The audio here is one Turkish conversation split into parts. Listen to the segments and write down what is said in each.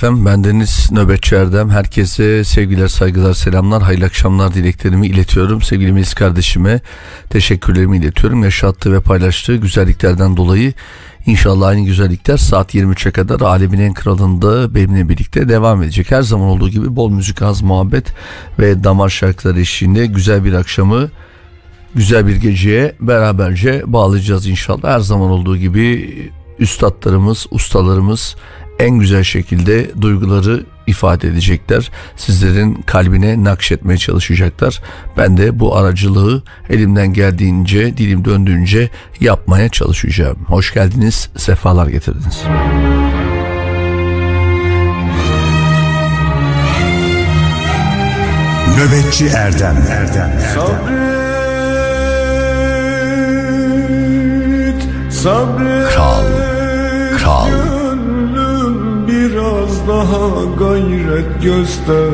Efendim bendeniz Nöbetçi Erdem. Herkese sevgiler, saygılar, selamlar, hayırlı akşamlar dileklerimi iletiyorum. Sevgili Melis kardeşime teşekkürlerimi iletiyorum. Yaşattığı ve paylaştığı güzelliklerden dolayı inşallah aynı güzellikler saat 23'e kadar Alemin En Kralı'nda benimle birlikte devam edecek. Her zaman olduğu gibi bol müzik, az muhabbet ve damar şarkıları eşliğinde güzel bir akşamı güzel bir geceye beraberce bağlayacağız inşallah. Her zaman olduğu gibi üstadlarımız, ustalarımız en güzel şekilde duyguları ifade edecekler. Sizlerin kalbine nakşetmeye çalışacaklar. Ben de bu aracılığı elimden geldiğince, dilim döndüğünce yapmaya çalışacağım. Hoş geldiniz, sefalar getirdiniz. Nöbetçi Erdem Erdem, Erdem. Sabret, sabret. Kral, kral. Daha gayret göster.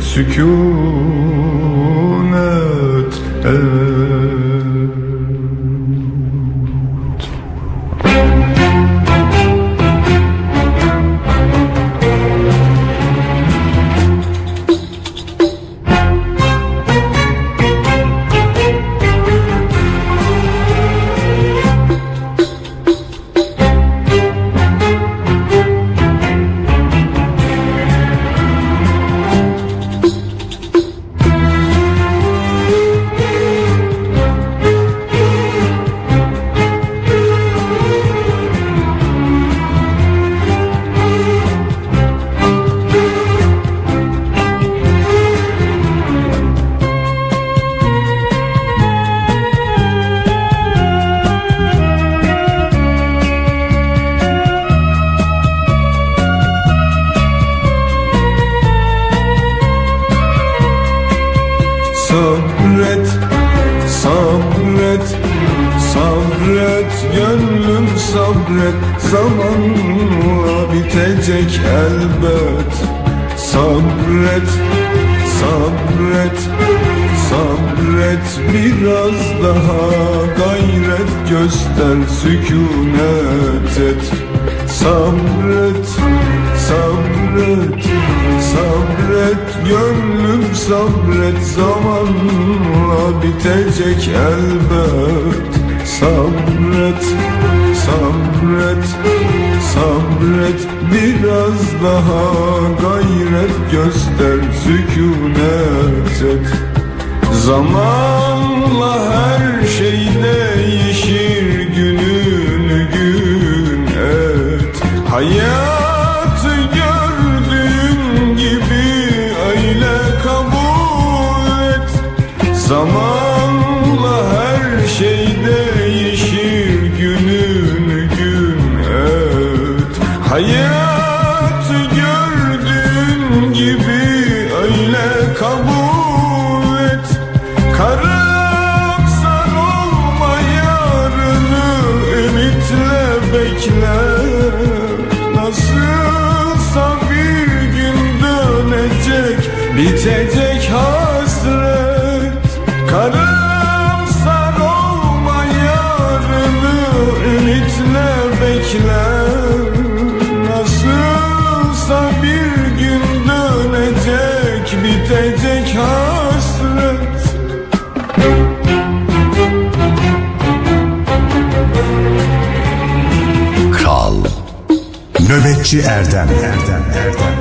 Sükunet et. Bitecek elbet. Sabret, sabret, sabret. Biraz daha gayret göster Sükunet et. Sabret, sabret, sabret. Gönlüm sabret Zamanla bitecek elbet. Sabret, sabret, sabret Biraz daha gayret göster Sükunet et. Zamanla her şey değişir gününü gün et. Hayatı gördüğün bitecek hasret Karamsar olma yarını ümitle bekle. Nasılsa bir gün dönecek bitecek hasret. Kral Nöbetçi Erdem. Erdem Erdem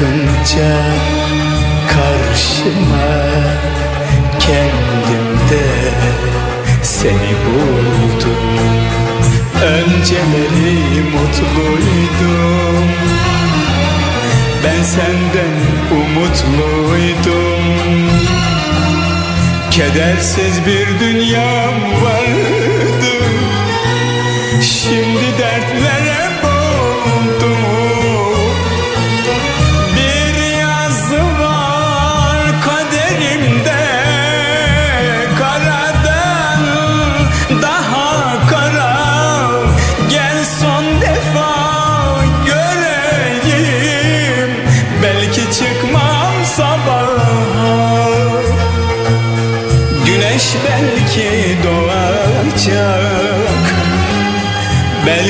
çıkınca karşıma kendimde seni buldum. Önceleri mutluydum. Ben senden umutluydum. Kedersiz bir dünyam vardı. Şimdi dertlere boğuldu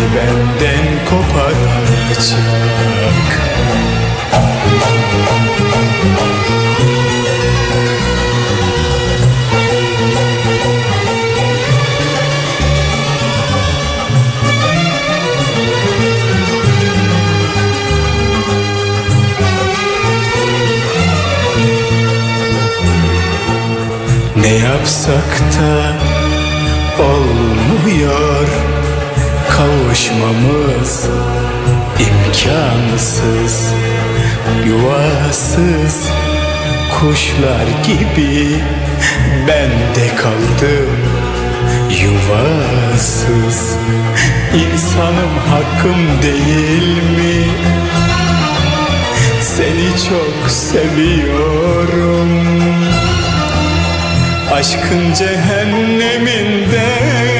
Benden koparacak. Ne yapsak da Kavuşmamız imkansız Yuvasız kuşlar gibi ben de kaldım Yuvasız insanım hakkım değil mi? Seni çok seviyorum Aşkın cehenneminde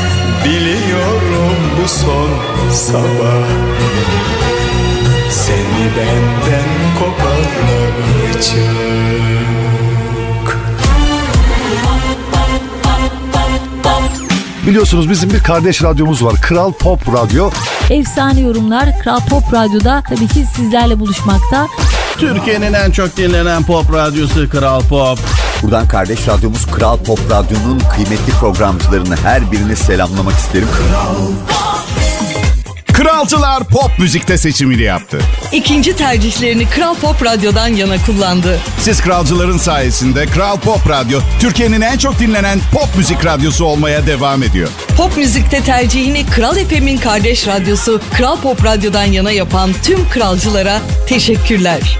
Biliyorum bu son sabah Seni benden koparacak Biliyorsunuz bizim bir kardeş radyomuz var. Kral Pop Radyo. Efsane yorumlar Kral Pop Radyo'da tabii ki sizlerle buluşmakta. Türkiye'nin en çok dinlenen pop radyosu Kral Pop. Buradan kardeş radyomuz Kral Pop Radyo'nun kıymetli programcılarını her birini selamlamak isterim. Kralcılar pop müzikte seçimini yaptı. İkinci tercihlerini Kral Pop Radyo'dan yana kullandı. Siz kralcıların sayesinde Kral Pop Radyo Türkiye'nin en çok dinlenen pop müzik radyosu olmaya devam ediyor. Pop müzikte tercihini Kral FM'in kardeş radyosu Kral Pop Radyo'dan yana yapan tüm kralcılara teşekkürler.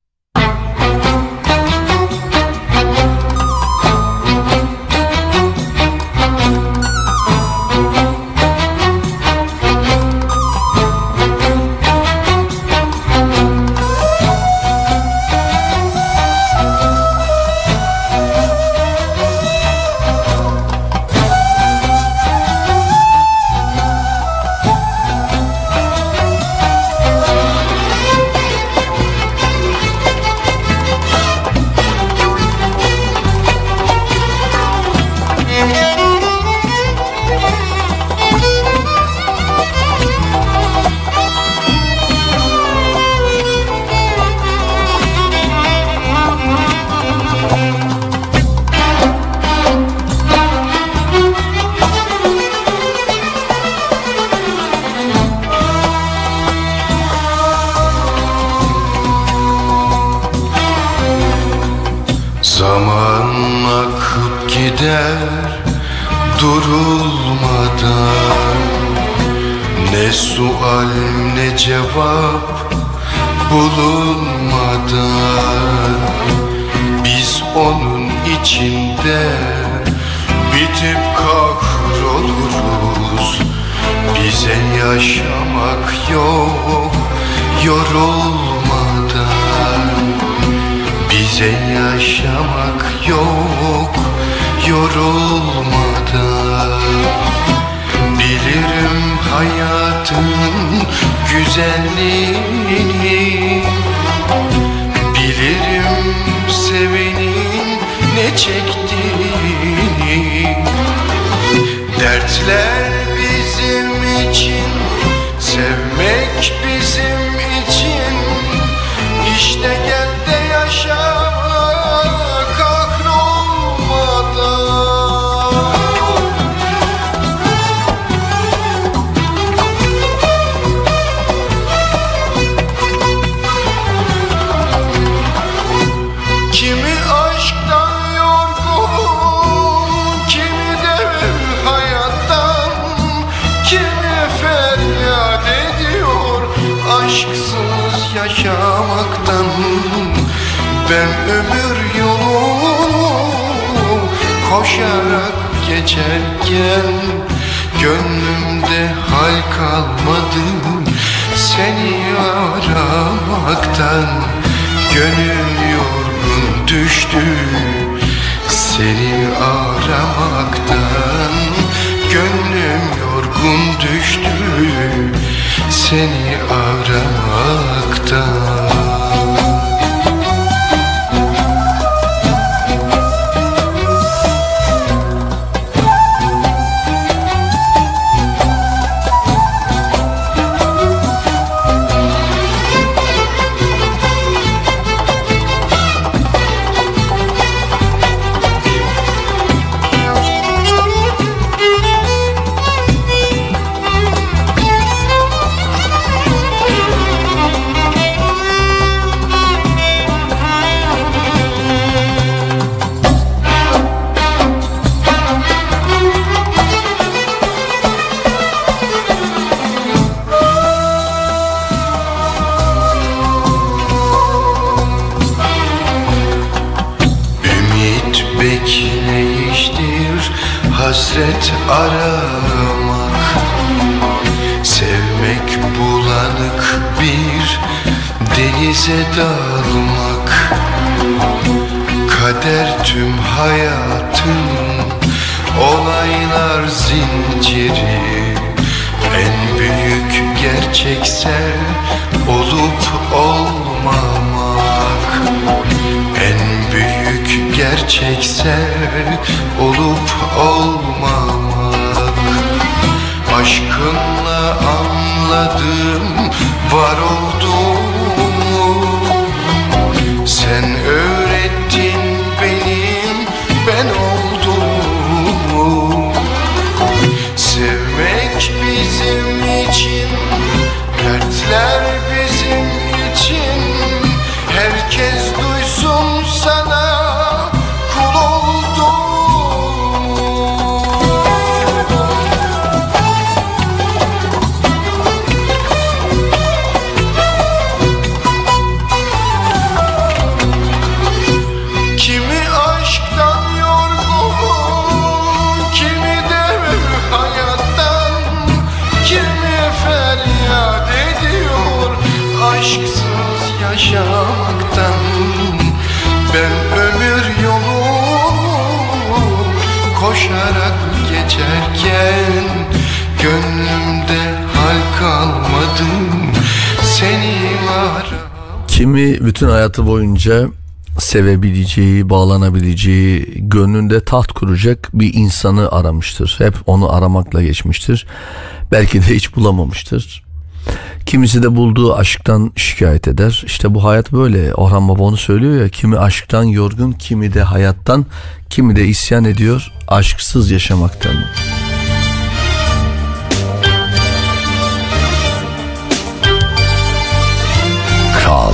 Sevebileceği, bağlanabileceği, gönlünde taht kuracak bir insanı aramıştır. Hep onu aramakla geçmiştir. Belki de hiç bulamamıştır. Kimisi de bulduğu aşktan şikayet eder. İşte bu hayat böyle. Orhan Baba onu söylüyor ya. Kimi aşktan yorgun, kimi de hayattan, kimi de isyan ediyor aşksız yaşamaktan. Kral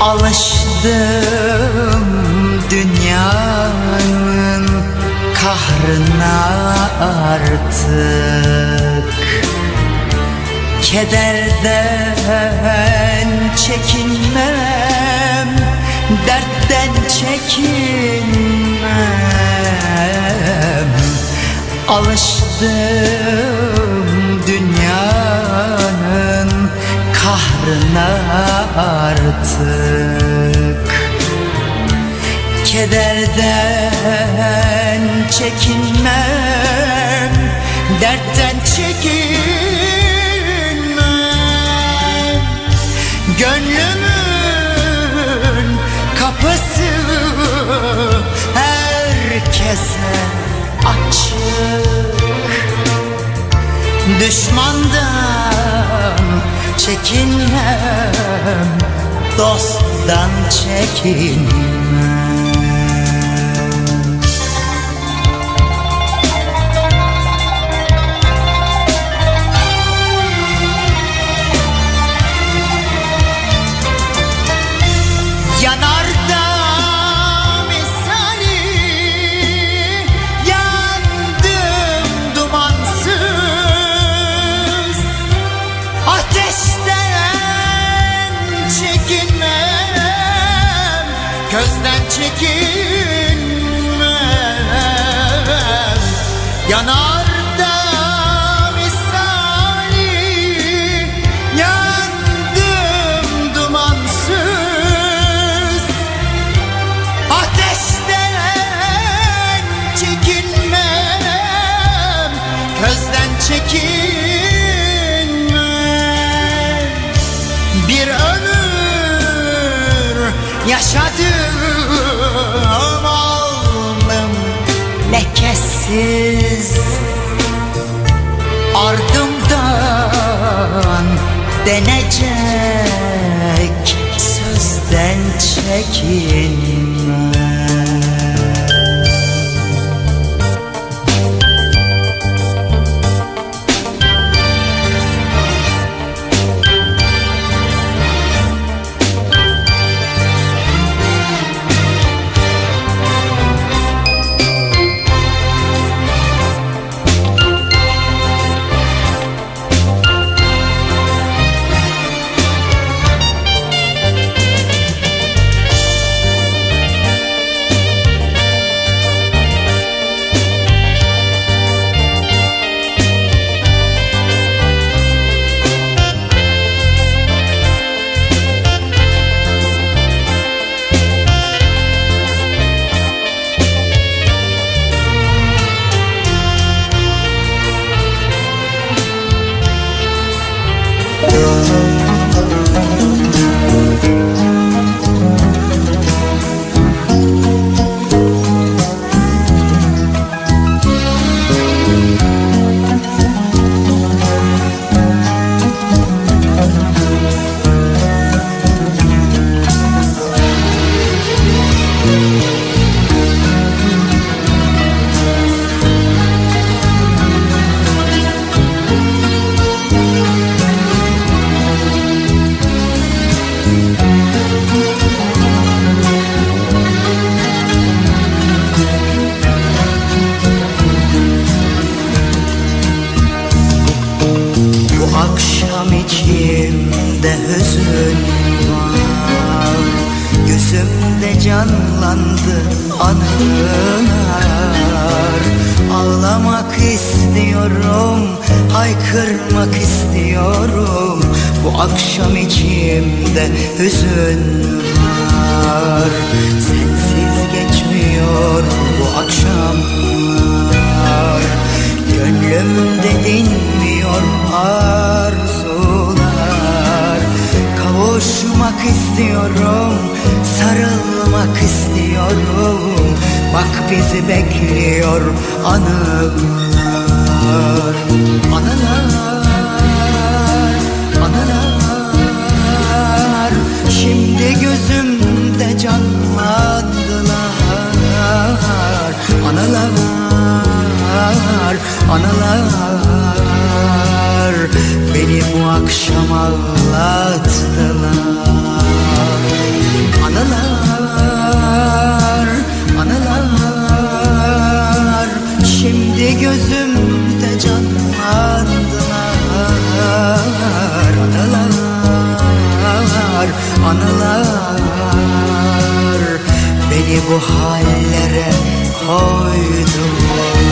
Alıştım dünyanın kahrına artık. Kederden çekinmem Dertten çekinmem. Alıştım dünyanın kahrına artık Kederden çekinmem Dertten çekinmem. Gönlümün kapısı herkese açık. Düşmandan çekinmem Dosttan çekinmem Közden çekinmem Yanarda misali yandım dumansız. Ateşten çekinmem Közden çekinmem. Bir ömür yaşadım lekesiz Ardımdan denecek sözden çekinme içimde hüzün var. Gözümde canlandı anılar. Ağlamak istiyorum, haykırmak istiyorum. Bu akşam içimde hüzün var. Sensiz geçmiyor bu akşamlar. Gönlümde dinmiyor arzular. Kavuşmak istiyorum, sarılmak istiyorum. Bak bizi bekliyor anılar. Anılar, anılar. Şimdi gözümde canlandılar. Anılar, anılar Beni bu akşam ağlattılar. Anılar, anılar Şimdi gözümde canlandılar. Anılar, anılar Beni bu hallere koydular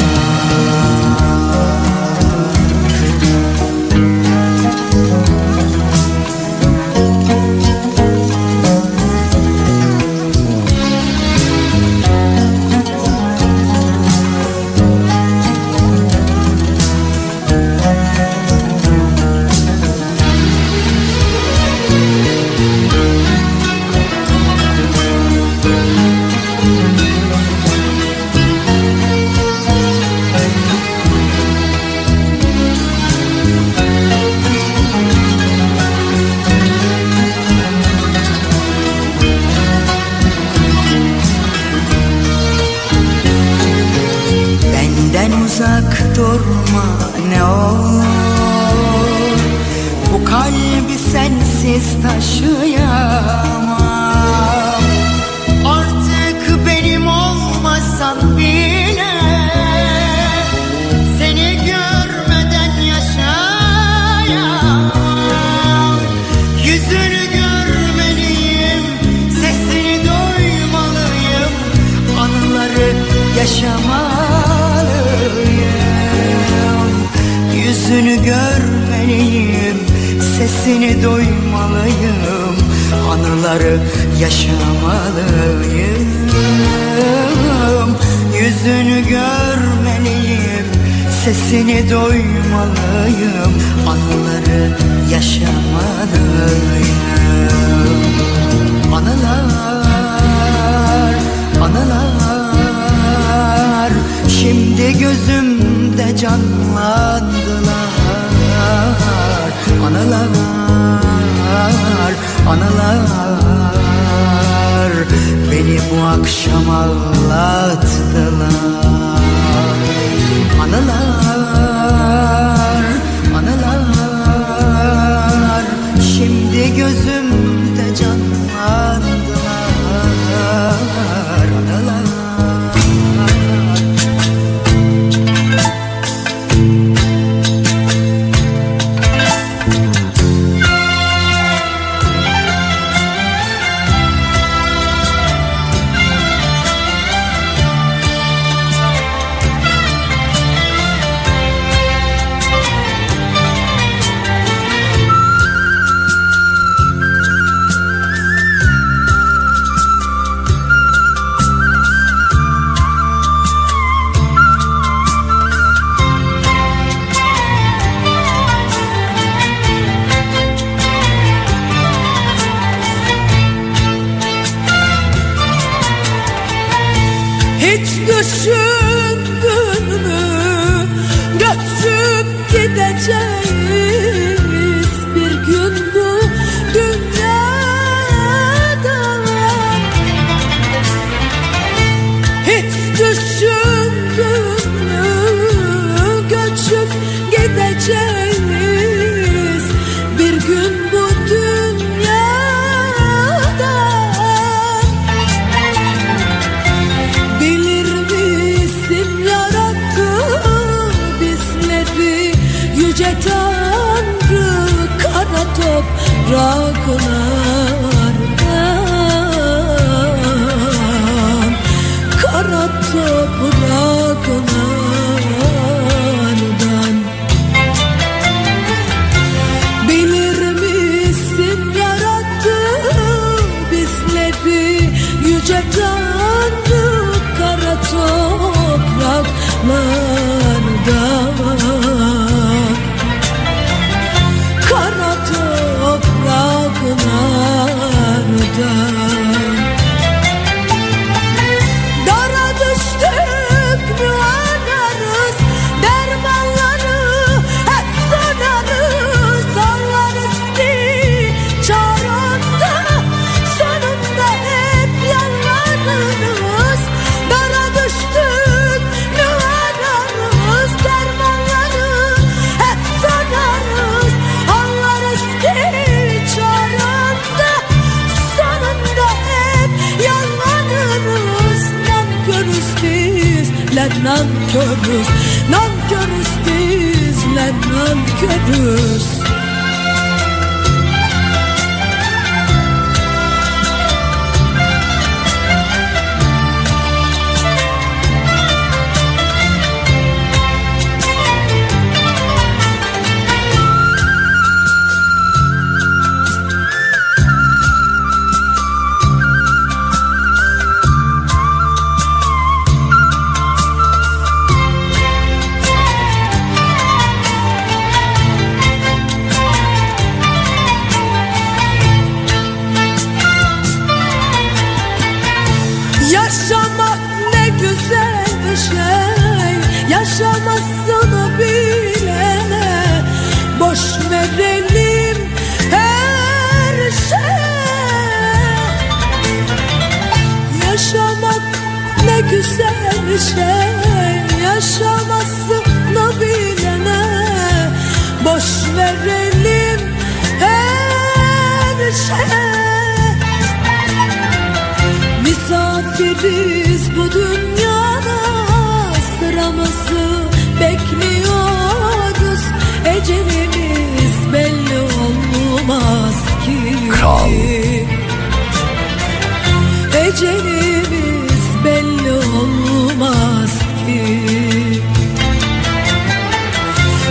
Ecelimiz belli olmaz ki Kral. Ecelimiz belli olmaz ki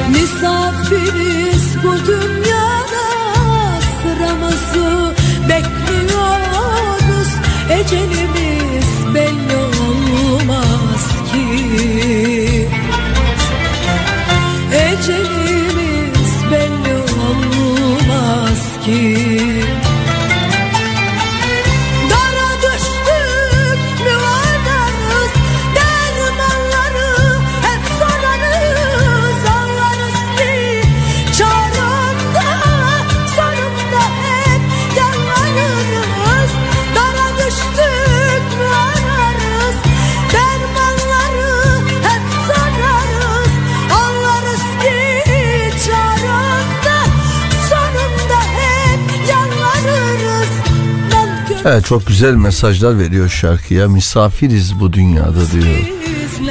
Misafiriz bu dünyada sıramızı bekliyoruz Ecelimiz ki Evet çok güzel mesajlar veriyor şarkıya. Misafiriz bu dünyada diyor.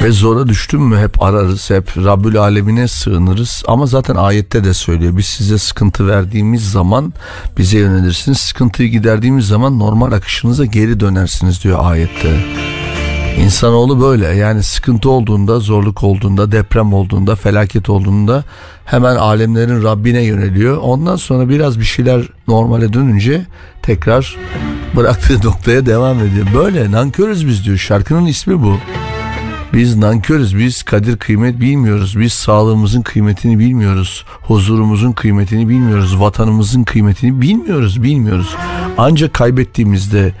Ve zora düştün mü hep ararız, hep Rabbül Alemine sığınırız. Ama zaten ayette de söylüyor. Biz size sıkıntı verdiğimiz zaman bize yönelirsiniz. Sıkıntıyı giderdiğimiz zaman normal akışınıza geri dönersiniz diyor ayette. İnsanoğlu böyle yani sıkıntı olduğunda, zorluk olduğunda, deprem olduğunda, felaket olduğunda hemen alemlerin Rabbine yöneliyor. Ondan sonra biraz bir şeyler normale dönünce tekrar bıraktığı noktaya devam ediyor. Böyle nankörüz biz diyor. Şarkının ismi bu. Biz nankörüz, biz kadir kıymet bilmiyoruz. Biz sağlığımızın kıymetini bilmiyoruz. Huzurumuzun kıymetini bilmiyoruz. Vatanımızın kıymetini bilmiyoruz, bilmiyoruz. Ancak kaybettiğimizde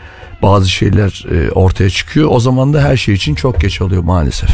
bazı şeyler e, ortaya çıkıyor. O zaman da her şey için çok geç oluyor maalesef.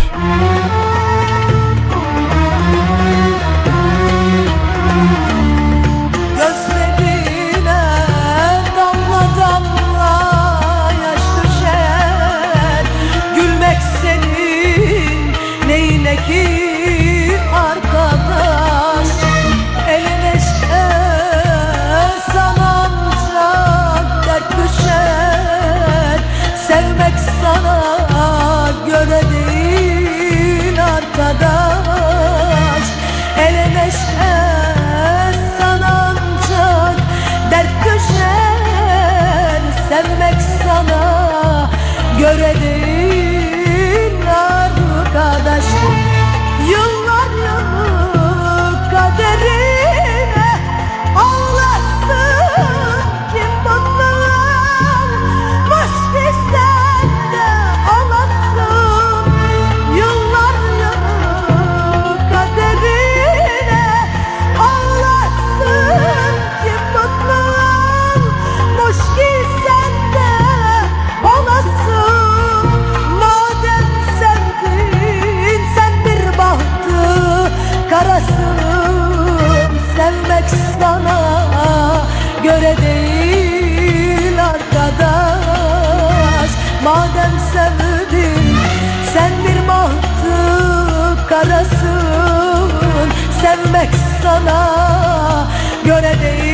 Sana göre değil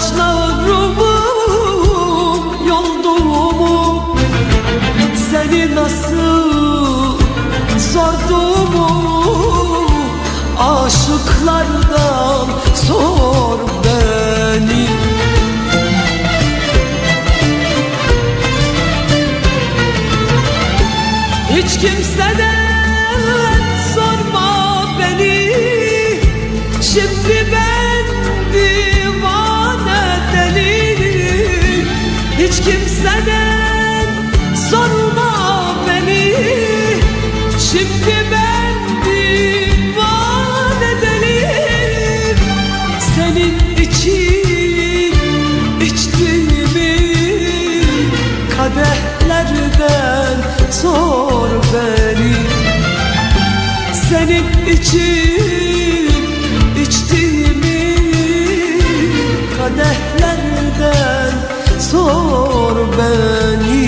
Saçlarımı yolduğumu Seni nasıl sorduğumu Aşıklardan sor beni. Hiç kimseden sorma beni. Şimdi ben sorma beni? Şimdi ben divane deliyim Senin için içtiğimi kadehlerden sor beni. Senin için içtiğimi kadehlerden sor beni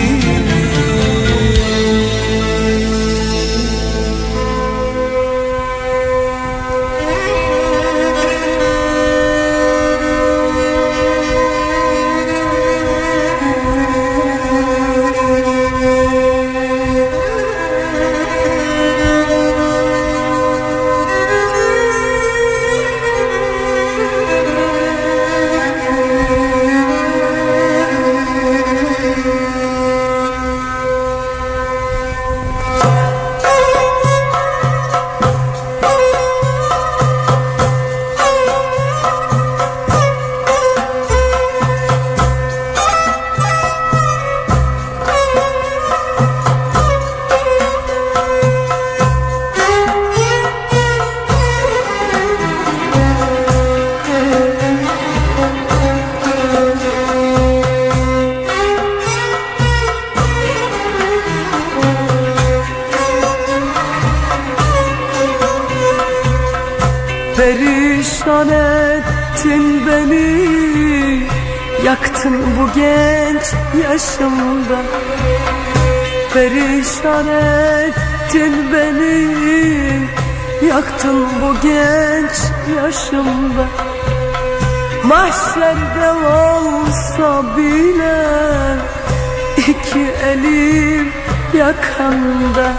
yaşımda. Mahşerde olsa bile iki elim yakanda.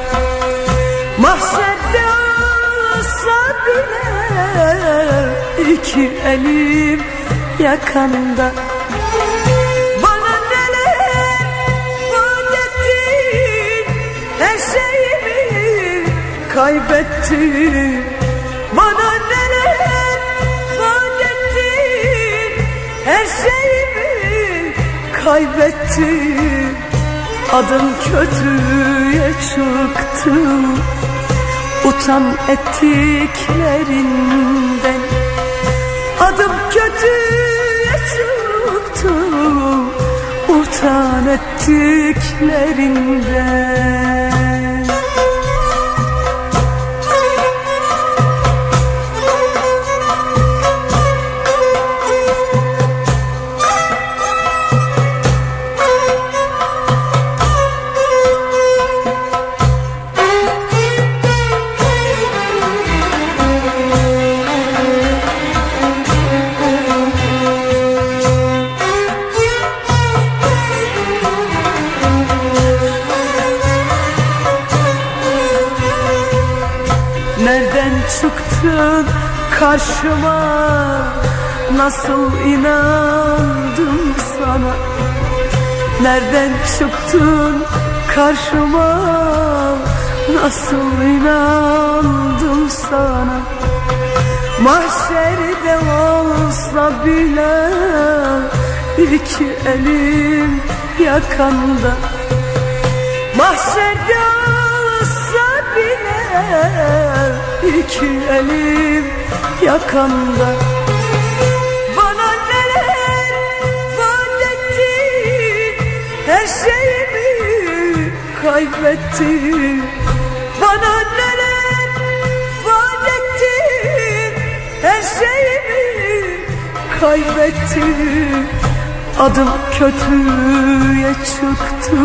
Mahşerde olsa bile iki elim yakanda. Bana neler vaat ettin? Her şeyimi kaybettim şeyimi kaybettim. Adım kötüye çıktı. Utan ettiklerinden. Adım kötüye çıktı. Utan ettiklerinden karşıma Nasıl inandım sana? Nereden çıktın karşıma? Nasıl inandım sana? Mahşerde olsa bile iki elim yakanda. Mahşerde olsa bile iki elim yakanda Bana neler vaat ettin her şeyimi kaybettim Bana neler vaat ettin her şeyimi kaybettim Adım kötüye çıktı.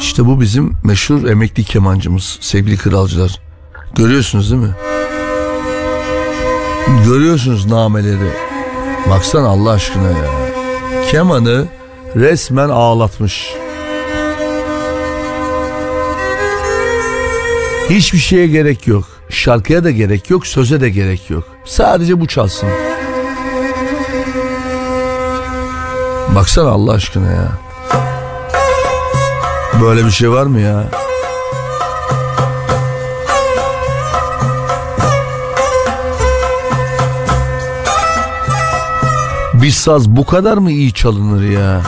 İşte bu bizim meşhur emekli kemancımız sevgili kralcılar. Görüyorsunuz değil mi? Görüyorsunuz nameleri. Baksana Allah aşkına ya. Kemanı resmen ağlatmış. Hiçbir şeye gerek yok. Şarkıya da gerek yok, söze de gerek yok. Sadece bu çalsın. Baksana Allah aşkına ya. Böyle bir şey var mı ya? Bir saz bu kadar mı iyi çalınır ya?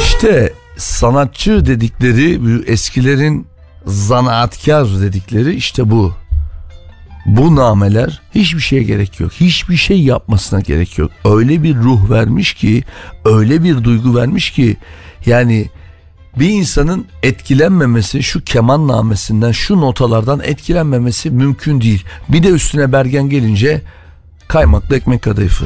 İşte sanatçı dedikleri eskilerin zanaatkar dedikleri işte bu. Bu nameler hiçbir şeye gerek yok. Hiçbir şey yapmasına gerek yok. Öyle bir ruh vermiş ki, öyle bir duygu vermiş ki yani bir insanın etkilenmemesi şu keman namesinden şu notalardan etkilenmemesi mümkün değil. Bir de üstüne Bergen gelince kaymaklı ekmek kadayıfı.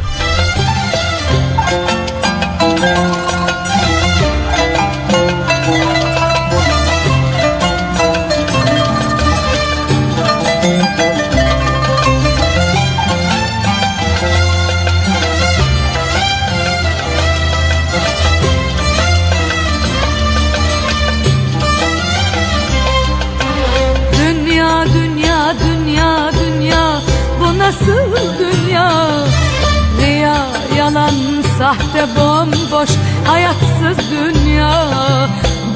Sahte bomboş hayatsız dünya.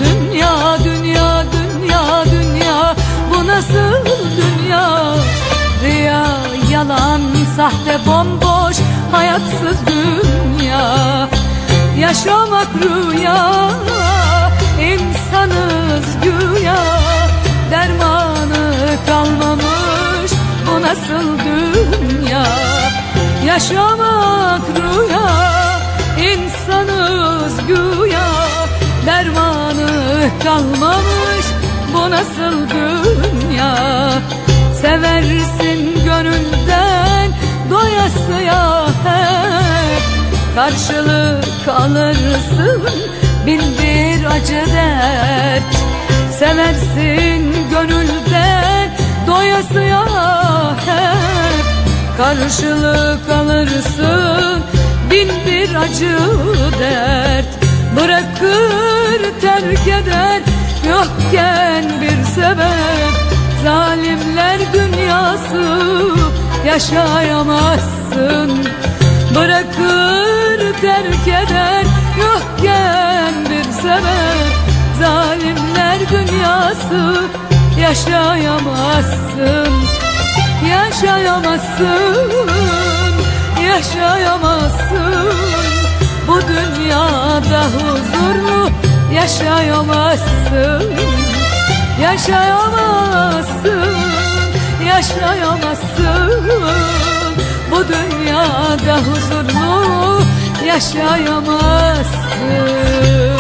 Dünya dünya dünya dünya. Bu nasıl dünya? Riya yalan sahte bomboş hayatsız dünya. Yaşamak rüya insanız güya. Dermanı kalmamış bu nasıl dünya? Yaşamak rüya insanız güya Dermanı kalmamış. Bu nasıl dünya? Seversin gönülden doyasıya hep Karşılık alırsın bin bir acı dert Seversin gönülden doyasıya hep Karşılık alırsın bin bir acı dert. Bırakır terk eder yokken bir sebep. Zalimler dünyası yaşayamazsın. Bırakır terk eder yokken bir sebep. Zalimler dünyası yaşayamazsın. Yaşayamazsın, yaşayamazsın. Bu dünyada huzurlu yaşayamazsın. Yaşayamazsın, yaşayamazsın. Bu dünyada huzurlu yaşayamazsın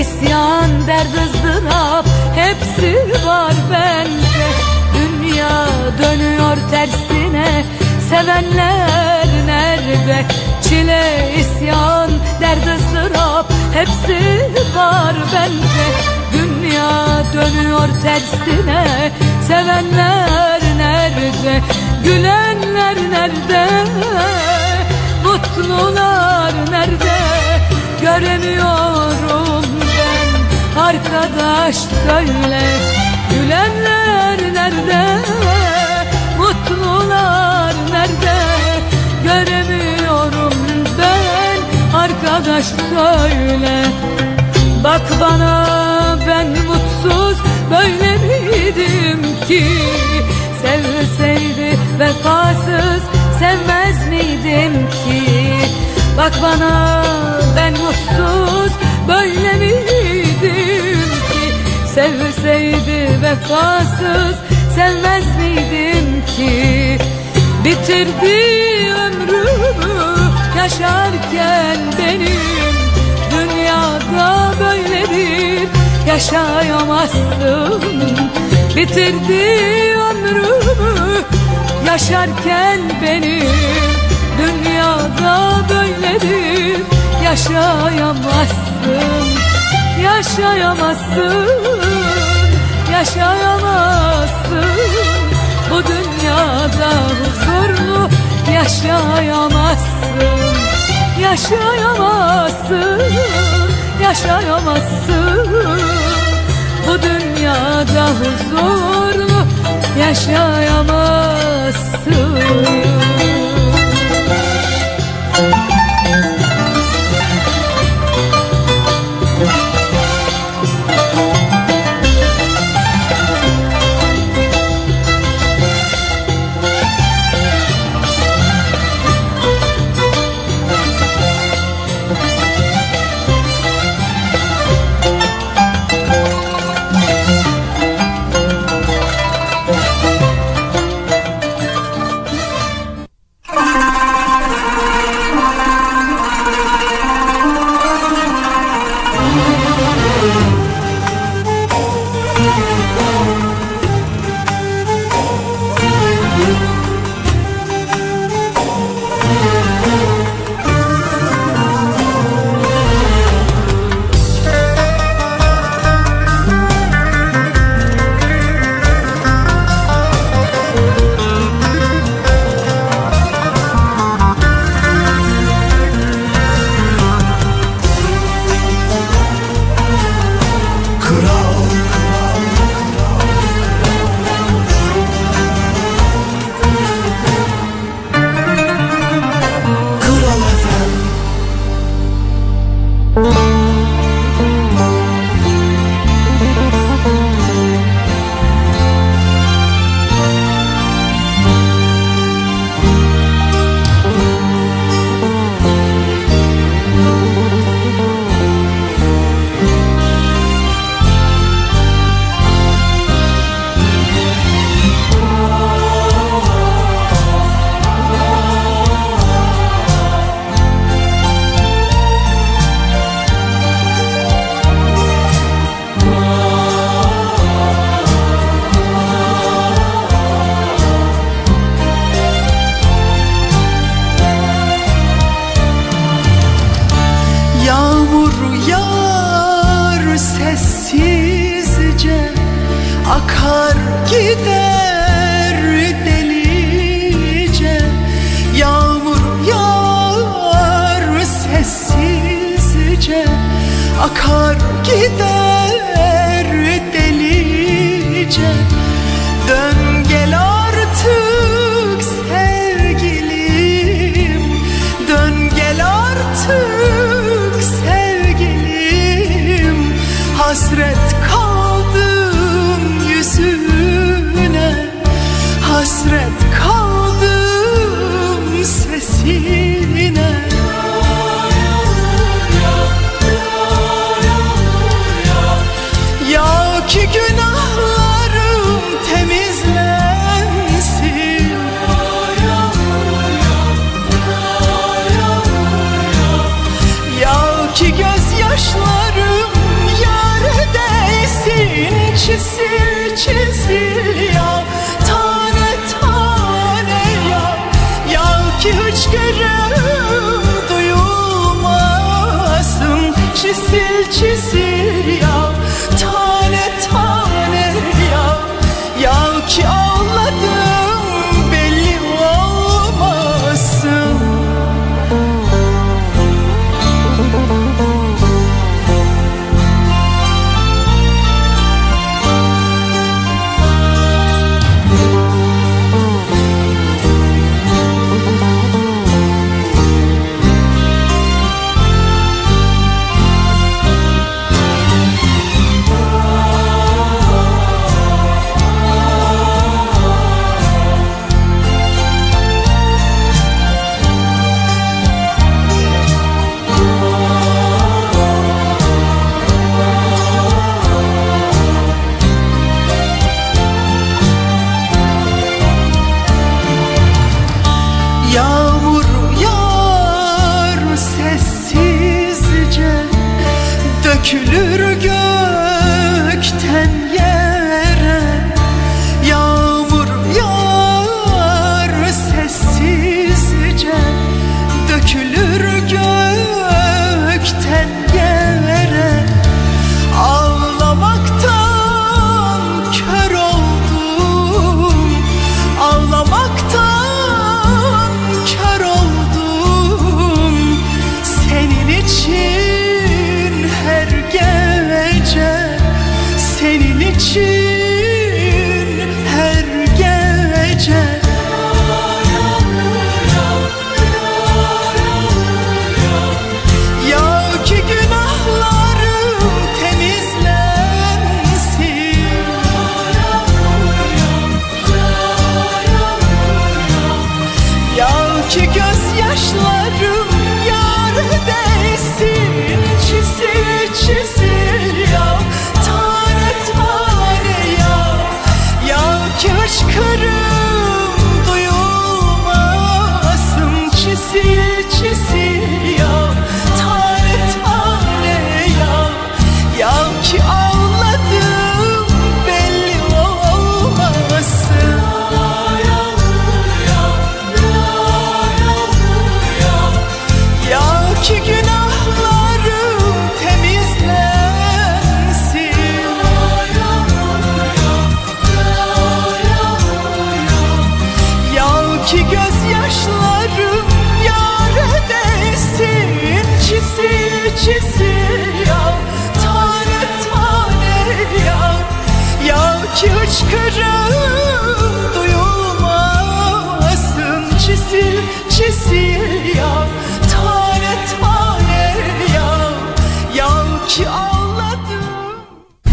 isyan, derd, ızdırap Hepsi var bende. Dünya dönüyor tersine Sevenler nerede? Çile, isyan, derd, ızdırap Hepsi var bende. Dünya dönüyor tersine Sevenler nerede? Gülenler nerede? Mutlular nerede? Göremiyorum Arkadaş söyle Gülenler nerede? Mutlular nerede? Göremiyorum ben. Arkadaş söyle. Bak bana ben mutsuz böyle miydim ki? Sevseydi vefasız sevmez miydim ki? Bak bana ben mutsuz böyle miydim ki Sevseydi vefasız sevmez miydim ki? Bitirdi ömrümü yaşarken benim. Dünyada böyledir yaşayamazsın. Bitirdi ömrümü yaşarken benim. Dünyada böyledir yaşayamazsın Yaşayamazsın, yaşayamazsın Bu dünyada huzurlu yaşayamazsın Yaşayamazsın, yaşayamazsın. Bu dünyada huzurlu yaşayamazsın. Yağmur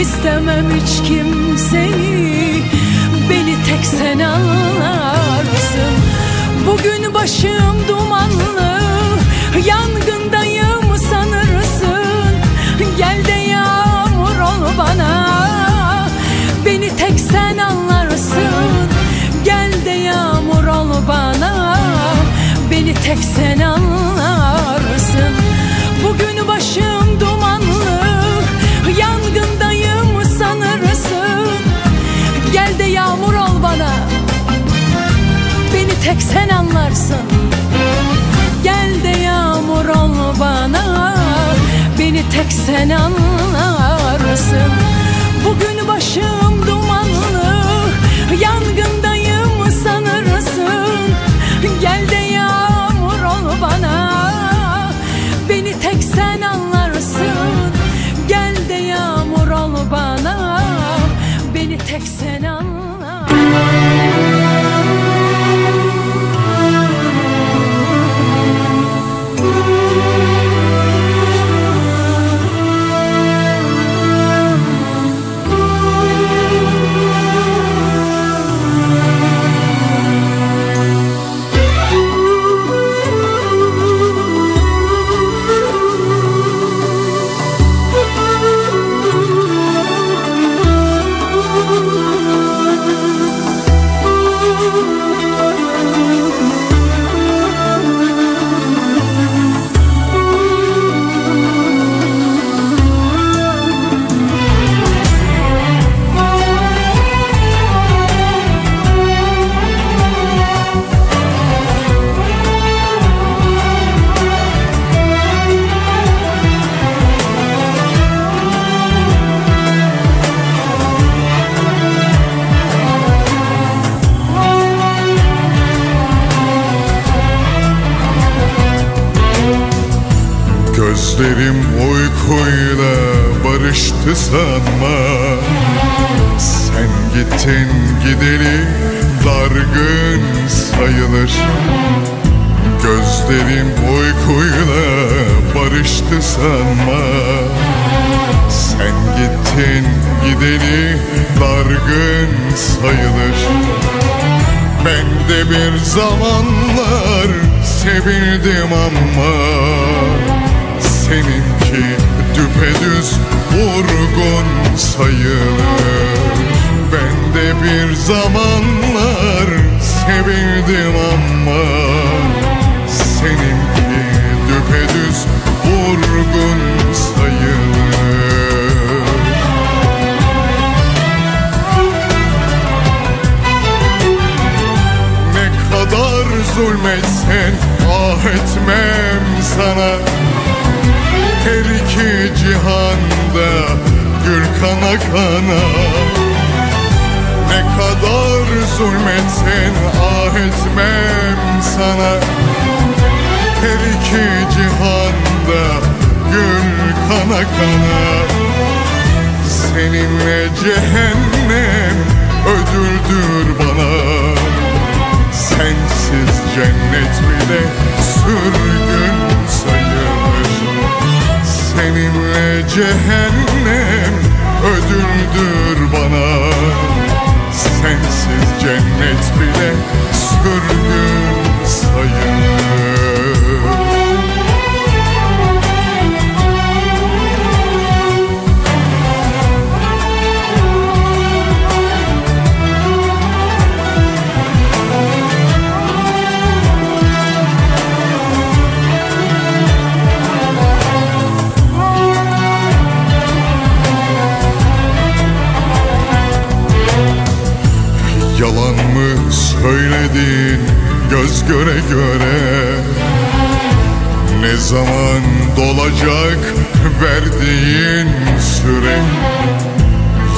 İstemem hiç kimseyi. Beni tek sen anlarsın. Bugün başım dumanlı. Yangındayım sanırsın. Gel de yağmur ol bana. Beni tek sen anlarsın. Gel de yağmur ol bana. Beni tek sen anlarsın tek sen anlarsın. Gel de yağmur ol bana Beni tek sen anlarsın. Bugün başım sanma Sen gittin gideli dargın sayılır. Gözlerim uykuyla barıştı sanma. Sen gittin gideli dargın sayılır. Ben de bir zamanlar sevildim ama Seninki düpedüz vurgun sayılır. Ben de bir zamanlar sevildim ama Seninki düpedüz vurgun sayılır. Zulmetsen ah etmem sana Her iki cihanda gül kana kana. Ne kadar zulmetsen ah etmem sana. Her iki cihanda gül kana kana. Seninle cehennem ödüldür bana. Sensiz cennet bile sürgün sayılır Seninle cehennem ödüldür bana. Sensiz cennet bile sürgün sayılır mı söyledin göz göre göre. Ne zaman dolacak verdiğin süre?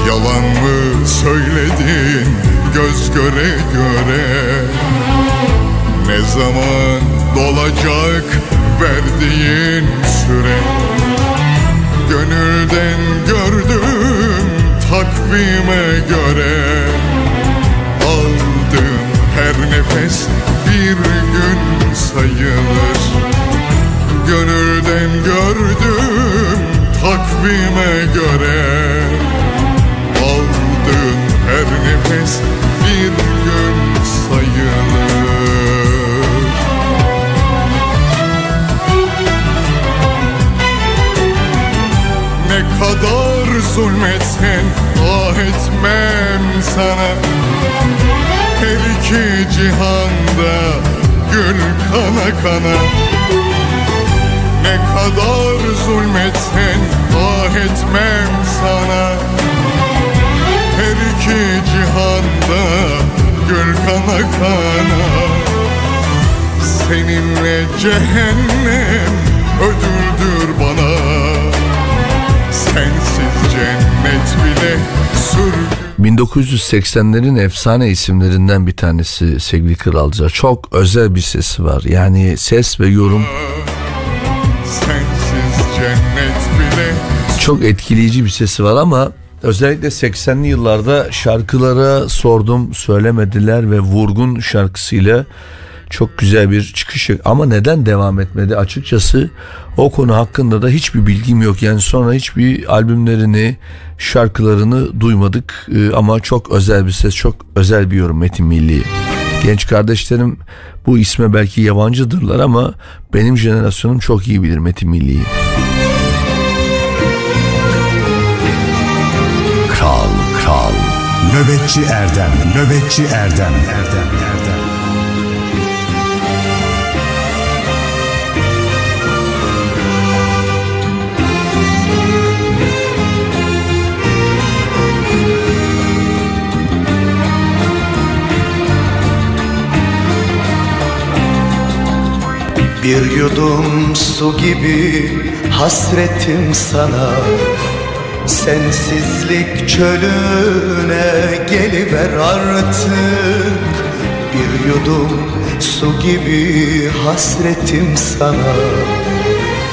Yalan mı söyledin göz göre göre? Ne zaman dolacak verdiğin süre? Gönülden gördüm takvime göre her nefes bir gün sayılır. Gönülden gördüm takvime göre. Aldığın her nefes bir gün sayılır. Ne kadar zulmetsen ah etmem sana. Her iki cihanda gül kana kana. Ne kadar zulmetsen ah etmem sana. Her iki cihanda gül kana kana. Seninle cehennem ödüldür bana Sensiz cennet bile sürgün 1980'lerin efsane isimlerinden bir tanesi sevgili kralca. Çok özel bir sesi var. Yani ses ve yorum çok etkileyici bir sesi var ama özellikle 80'li yıllarda şarkılara sordum söylemediler ve vurgun şarkısıyla çok güzel bir çıkış ama neden devam etmedi? Açıkçası o konu hakkında da hiçbir bilgim yok. Yani sonra hiçbir albümlerini şarkılarını duymadık. Ee, ama çok özel bir ses çok özel bir yorum Metin Milli. Genç kardeşlerim bu isme belki yabancıdırlar ama benim jenerasyonum çok iyi bilir Metin Milli'yi. Kral, kral. Nöbetçi Erdem, nöbetçi Erdem, Erdem, Erdem. Bir yudum su gibi hasretim sana. Sensizlik çölüne geliver artık. Bir yudum su gibi hasretim sana.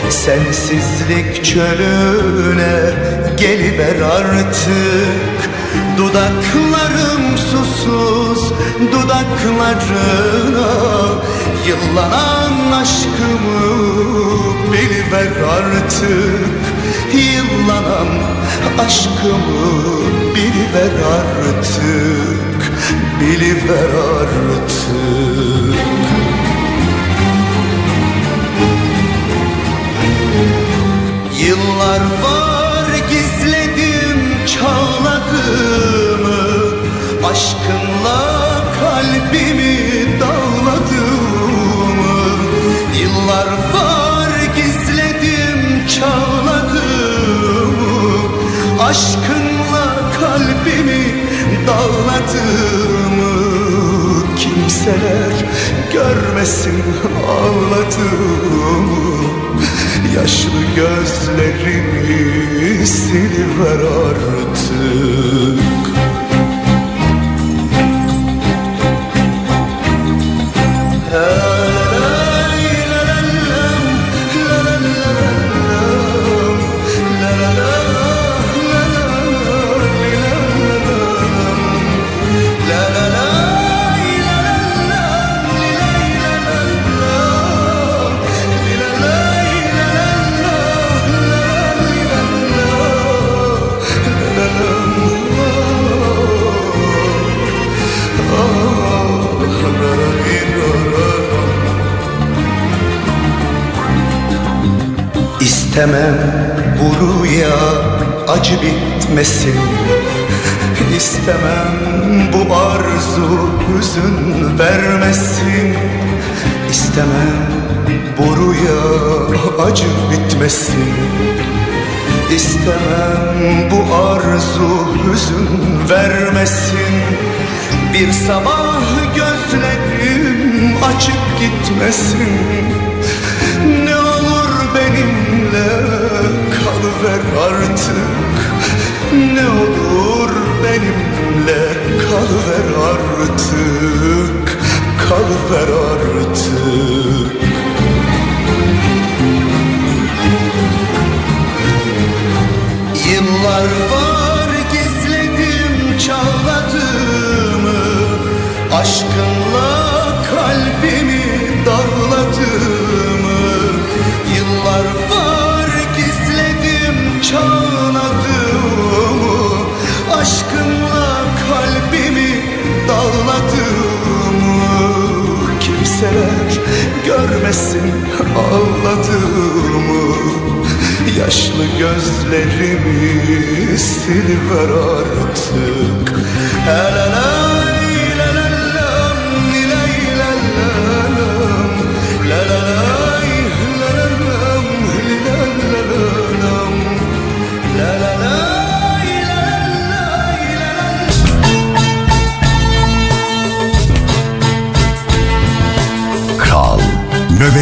Sensizlik çölüne geliver artık. Dudaklarım susuz dudaklarına Yıllanan aşkımı biliver artık. Yıllanan aşkımı biliver artık. Biliver artık. Yıllar var gizledim çağladığımı Aşkınla kalbimi Yıllar var gizledim çağladığımı Aşkınla kalbimi dağladığımı Kimseler görmesin ağladığımı Yaşlı gözlerimi siliver artık İstemem bu rüya acı bitmesin. İstemem bu arzu hüzün vermesin. İstemem bu rüya acı bitmesin. İstemem bu arzu hüzün vermesin. Bir sabah gözlerim açık gitmesin kalıver artık. Ne olur benimle kalıver artık. Kalıver artık. Yıllar var gizledim çağladığımı. Aşkınla kalbimi dağladığımı Yıllar var gizledim çağladığımı Aşkınla kalbimi dağladığımı Kimseler görmesin ağladığımı. Yaşlı gözlerimi silver artık. La la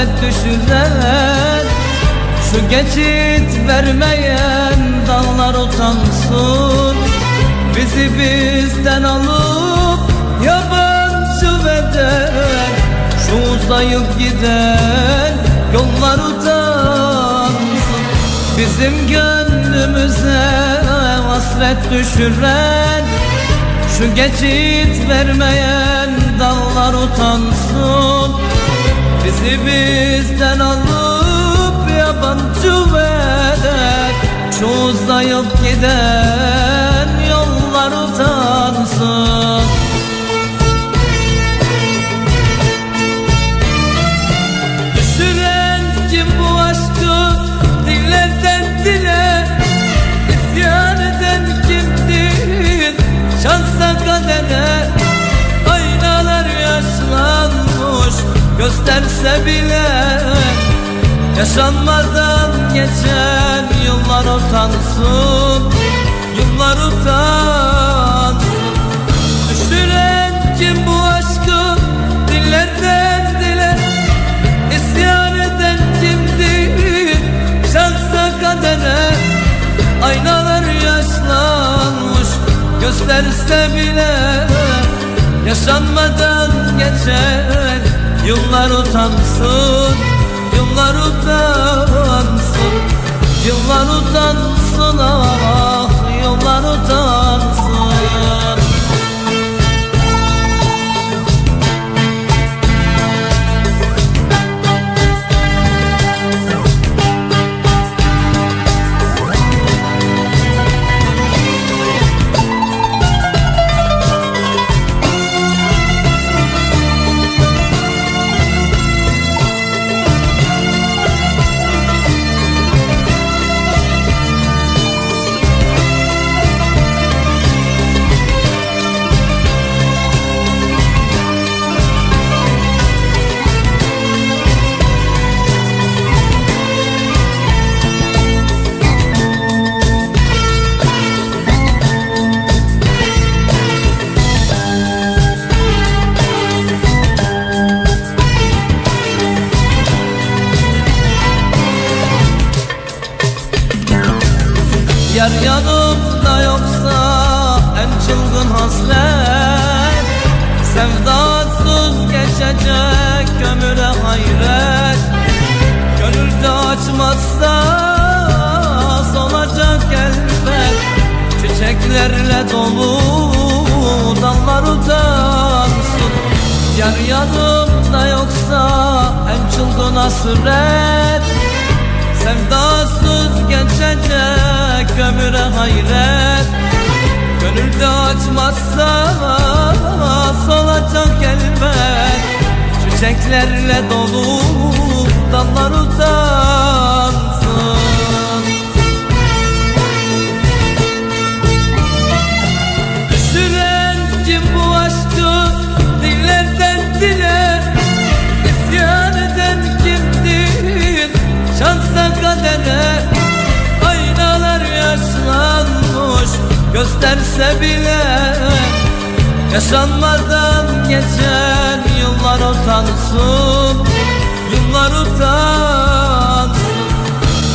hasret düşüren Şu geçit vermeyen dağlar utansın. Bizi bizden alıp yabancı veren Şu uzayıp giden yollar utansın. Bizim gönlümüze hasret düşüren şu geçit vermeyen dağlar utansın Bizi bizden alıp yabancı veren Şu uzayıp giden yollar utansın gösterse bile Yaşanmadan geçen yıllar utansın Yıllar utansın. Düşüren kim bu aşkı dillerden dile İsyan eden kimdir şansa kadere? Aynalar yaşlanmış gösterse bile Yaşanmadan geçen yıllar utansın Yıllar utansın. Yıllar utansın ah Yıllar utansın Gösterse bile Yaşanmadan geçen yıllar utansın Yıllar utansın.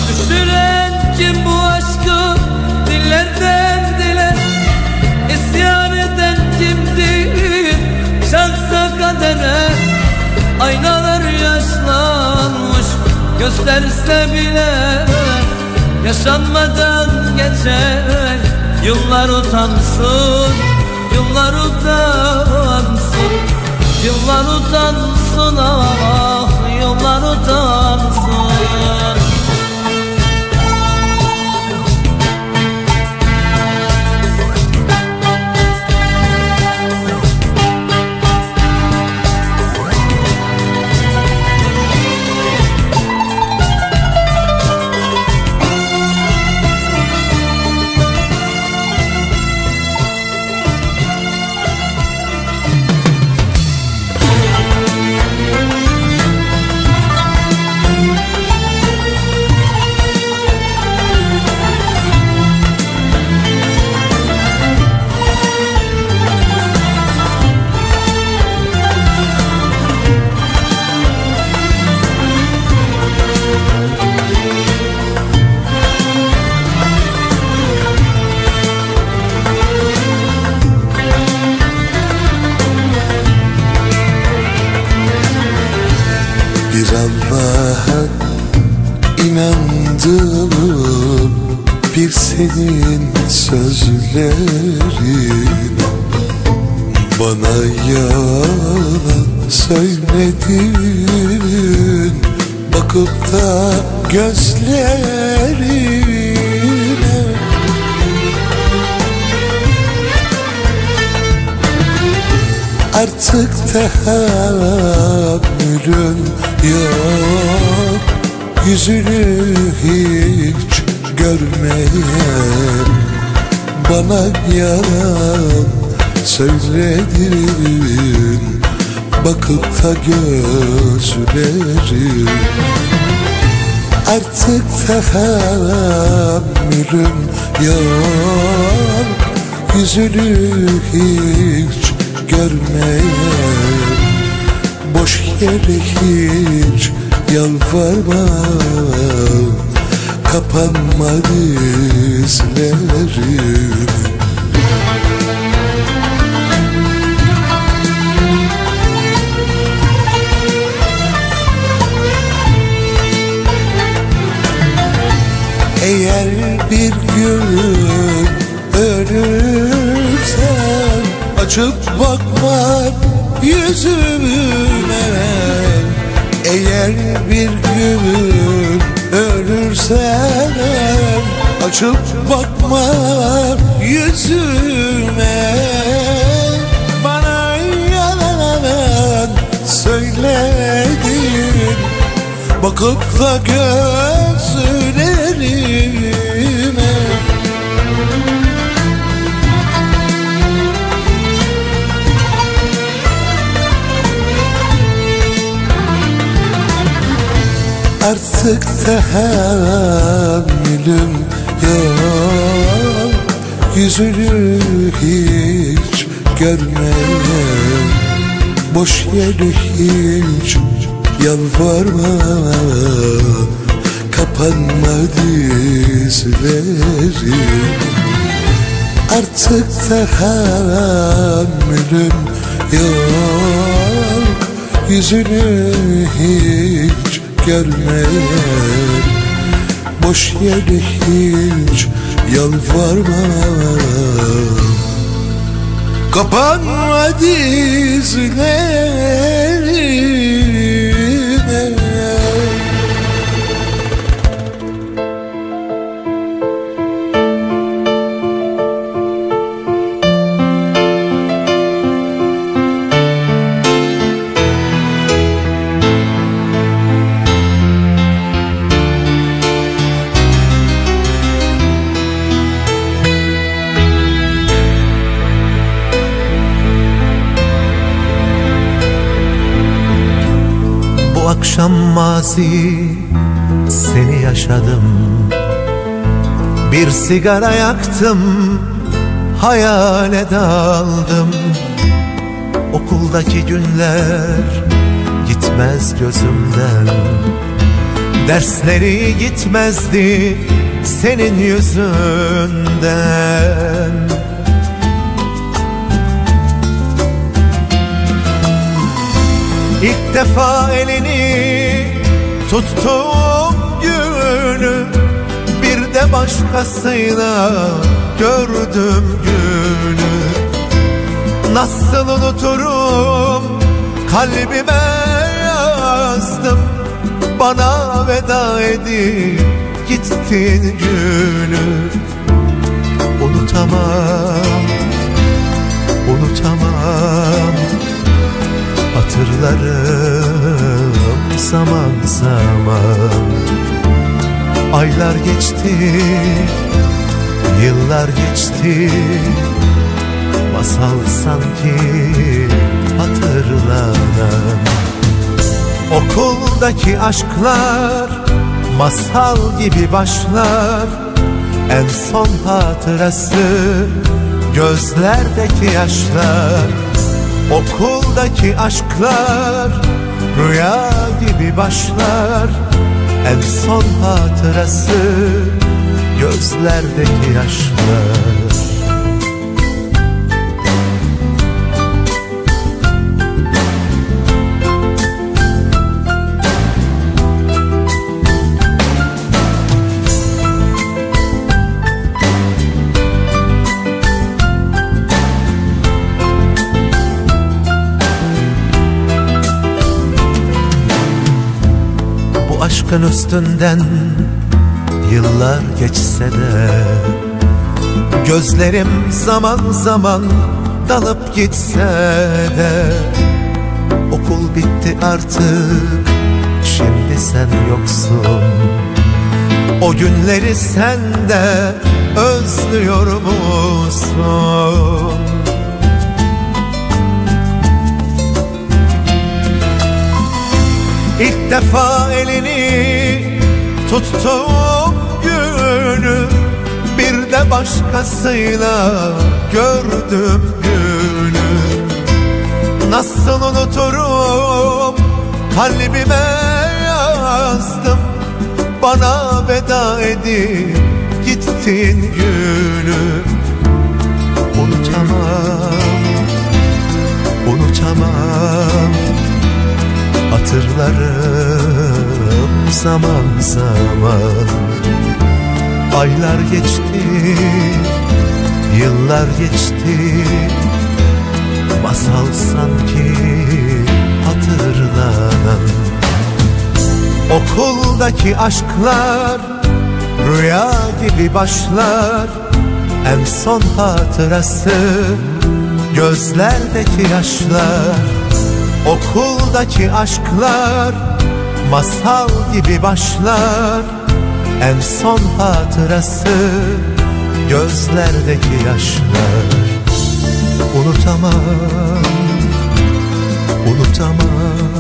Düşüren kim bu aşkı dillerden dile İsyan eden kimdir şansa kadere? Aynalar yaşlanmış gösterse bile Yaşanmadan geçen yıllar utansın Yıllar utansın. Yıllar utansın ah Yıllar utansın senin sözlerin Bana yalan söyledin. Bakıp da gözlerine Artık tahammülüm yok. Yüzünü hiç görmeyen Bana yalan söyledin. Bakıp da gözlerim Artık tahammülüm yok. Yüzünü hiç görmeyen Boş yere hiç yalvarma Kapanma dizlerim Eğer bir gün ölürsen Açıp bakma yüzüme. Eğer bir gün ölürsen Açıp bakma yüzüme. Bana yalan söyledin Bakıp da gözlerime Artık tahammülüm yok. Yüzünü hiç görmeyen Boş yere hiç yalvarma Kapanma dizlerim Artık tahammülüm yok. Yüzünü hiç görmeyen Boş yere hiç yalvarma Kapanma dizlerime akşam mazi seni yaşadım. Bir sigara yaktım hayale daldım. Okuldaki günler gitmez gözümden. Dersleri gitmezdi senin yüzünden defa elini tuttuğum günü Bir de başkasıyla gördüm günü. Nasıl unuturum kalbime yazdım Bana veda edip gittin günü. Unutamam, unutamam Hatırlarım zaman zaman. Aylar geçti, yıllar geçti. Masal sanki hatırlanan. Okuldaki aşklar masal gibi başlar. En son hatırası gözlerdeki yaşlar Okuldaki aşklar rüya gibi başlar. En son hatırası gözlerdeki yaşlar aşkın üstünden yıllar geçse de Gözlerim zaman zaman dalıp gitse de Okul bitti artık şimdi sen yoksun O günleri sen de özlüyor musun? İlk defa elini tuttuğum günü Bir de başkasıyla gördüm günü. Nasıl unuturum kalbime yazdım. Bana veda edip gittin günü. Unutamam, unutamam Hatırlarım zaman zaman. Aylar geçti, yıllar geçti. Masal sanki hatırlanan Okuldaki aşklar rüya gibi başlar. En son hatırası gözlerdeki yaşlar Okuldaki aşklar masal gibi başlar. En son hatırası gözlerdeki yaşlar. Unutamam, unutamam.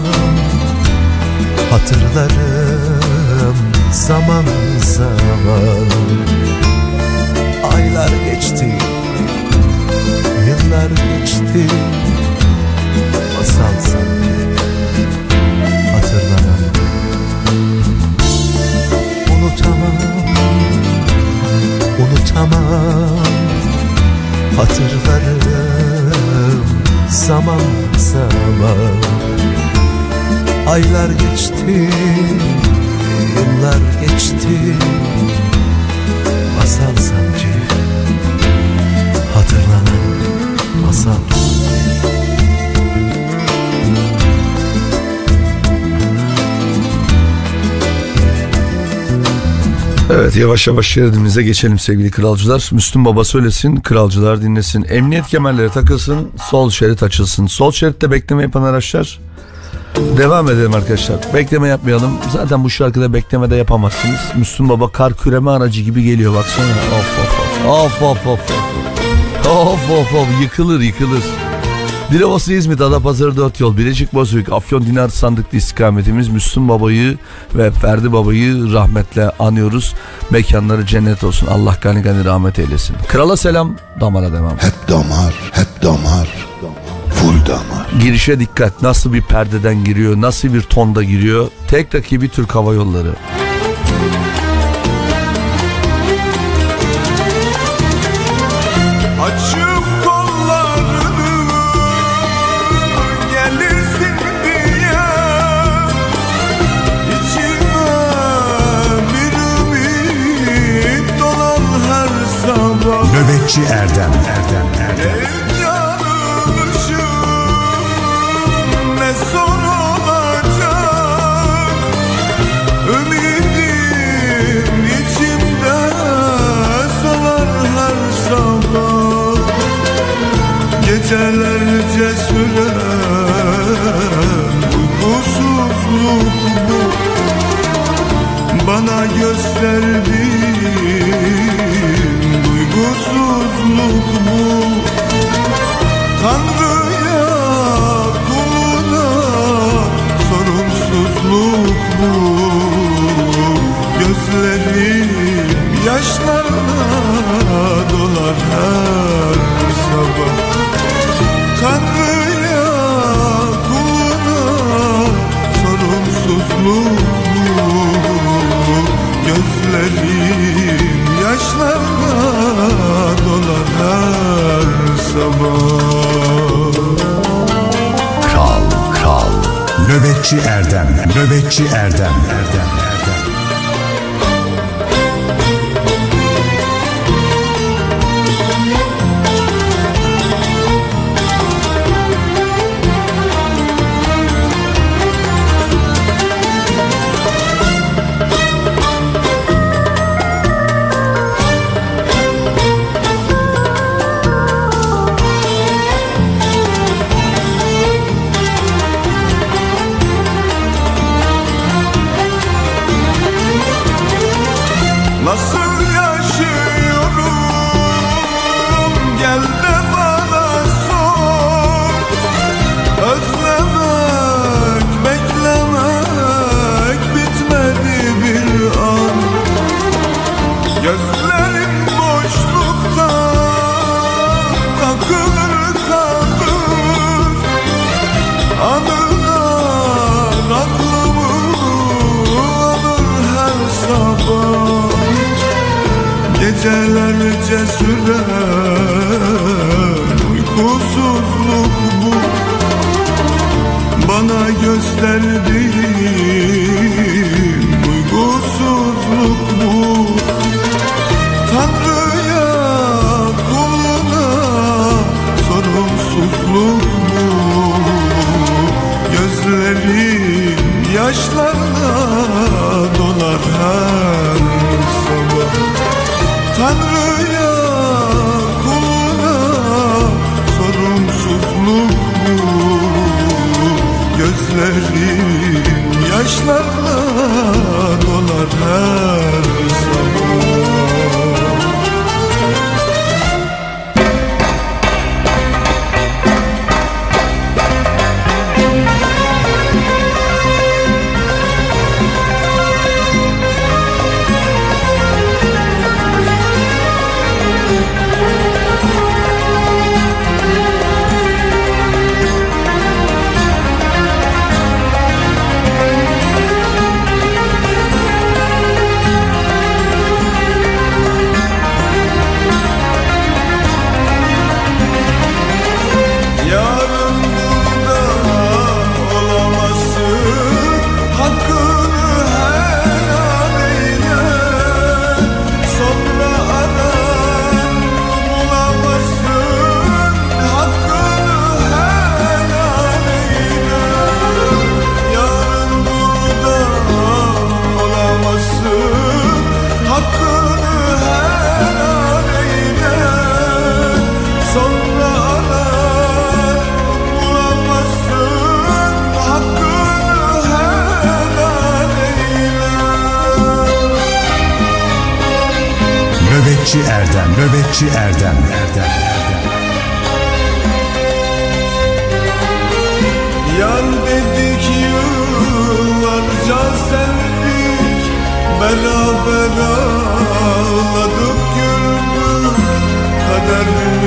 Hatırlarım zaman zaman. Aylar geçti, yıllar geçti masal sanki hatırlanan Unutamam, unutamam. Hatırlarım. Zaman zaman. Aylar geçti, yıllar geçti. Masal sanki. Hatırlanan masal Evet yavaş yavaş şeridimize geçelim sevgili kralcılar. Müslüm Baba söylesin, kralcılar dinlesin. Emniyet kemerleri takılsın, sol şerit açılsın. Sol şeritte bekleme yapan araçlar devam edelim arkadaşlar. Bekleme yapmayalım. Zaten bu şarkıda bekleme de yapamazsınız. Müslüm Baba kar küreme aracı gibi geliyor baksana. Of of of. Of of of of. Of of yıkılır yıkılır. Dilovası İzmit, Adapazarı 4 yol, Bilecik Bozüyük, Afyon Dinar Sandıklı istikametimiz Müslüm Baba'yı ve Ferdi Baba'yı rahmetle anıyoruz. Mekanları cennet olsun. Allah gani gani rahmet eylesin. Krala selam, damara devam. Hep damar, hep damar. Full damar. Girişe dikkat. Nasıl bir perdeden giriyor, nasıl bir tonda giriyor. Tek rakibi Türk Hava Yolları. Açıyor. Nöbetçi Erdem. Erdem Erdem Yanışım ne son olacak içimde salarlar sabah Gecelerce süren uykusuzluk bu Bana göster Krishna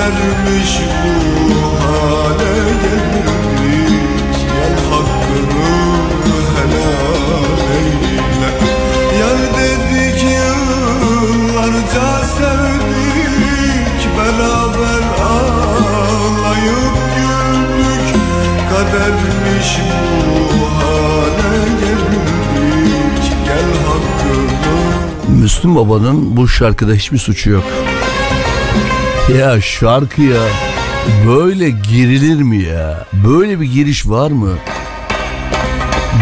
Kadermiş bu hale geldik Gel hakkını helal eyle. Yar dedik yıllarca sevdik. Beraber ağlayıp güldük. Kadermiş bu hale geldik Gel hakkını Müslüm Baba'nın bu şarkıda hiçbir suçu yok. Ya şarkıya böyle girilir mi ya? Böyle bir giriş var mı?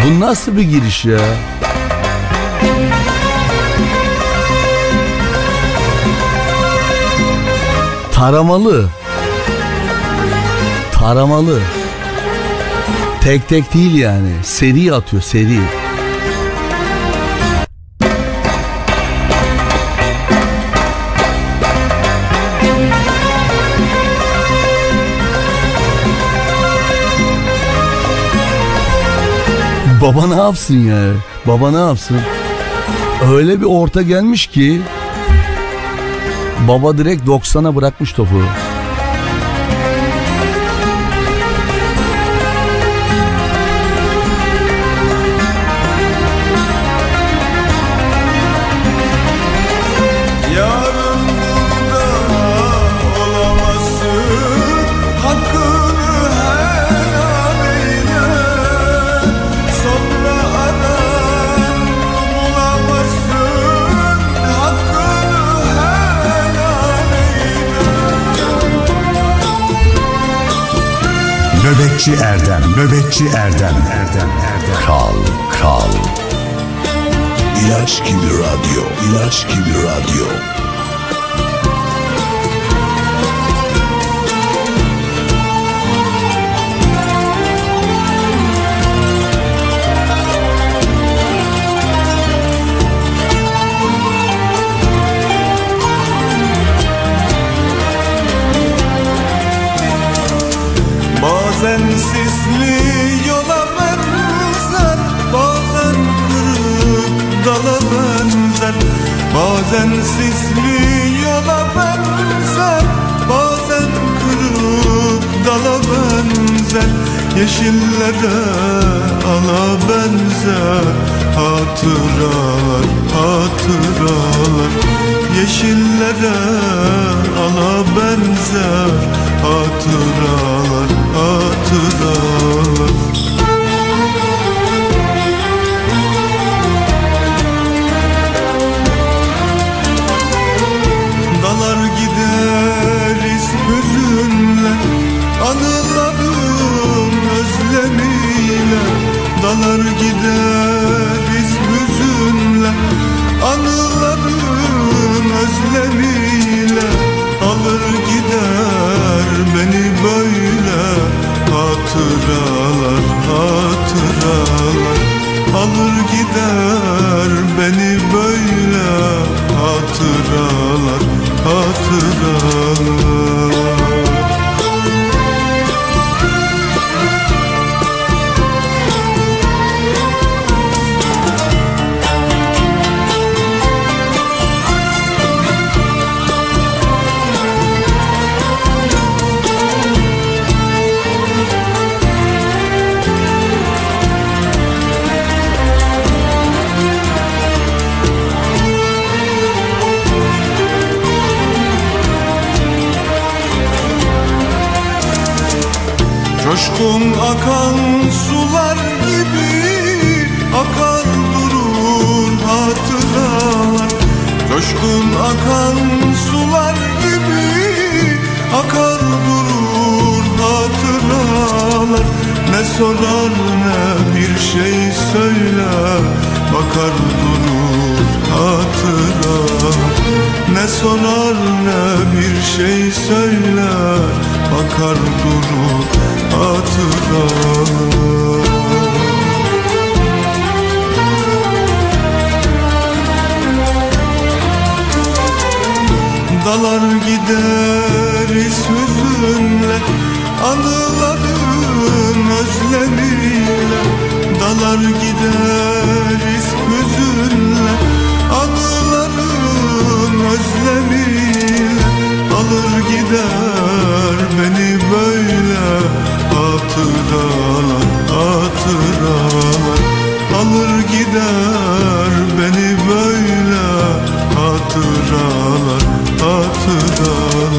Bu nasıl bir giriş ya? Taramalı. Taramalı. Tek tek değil yani. Seri atıyor seri. Baba ne yapsın ya? Baba ne yapsın? Öyle bir orta gelmiş ki baba direkt 90'a bırakmış topu. Nöbetçi Erdem, Nöbetçi Erdem, Erdem, Erdem. Kral, kral. İlaç gibi radyo, ilaç gibi radyo. Bazen sisli yola benzer? Bazen kırık dala benzer. Yeşillere ala benzer. Hatıralar, hatıralar. Yeşillere ala benzer. Hatıralar, hatıralar Dalar gideriz hüzünle Anıların özlemiyle. Alır gider beni böyle Hatıralar, hatıralar. Alır gider beni böyle Hatıralar, hatıralar. Akan sular gibi akar durur hatıralar Coşkun akan sular gibi akar durur hatıralar Ne sorar ne bir şey söyler bakar durur hatıralar Ne sorar ne bir şey söyler bakar durur Dalar gideriz hüzünle Anıların özlemiyle. Dalar gideriz hüzünle Anıların özlemiyle. Alır gider beni böyle Hatıralar, hatıralar Alır gider beni böyle Hatıralar, hatıralar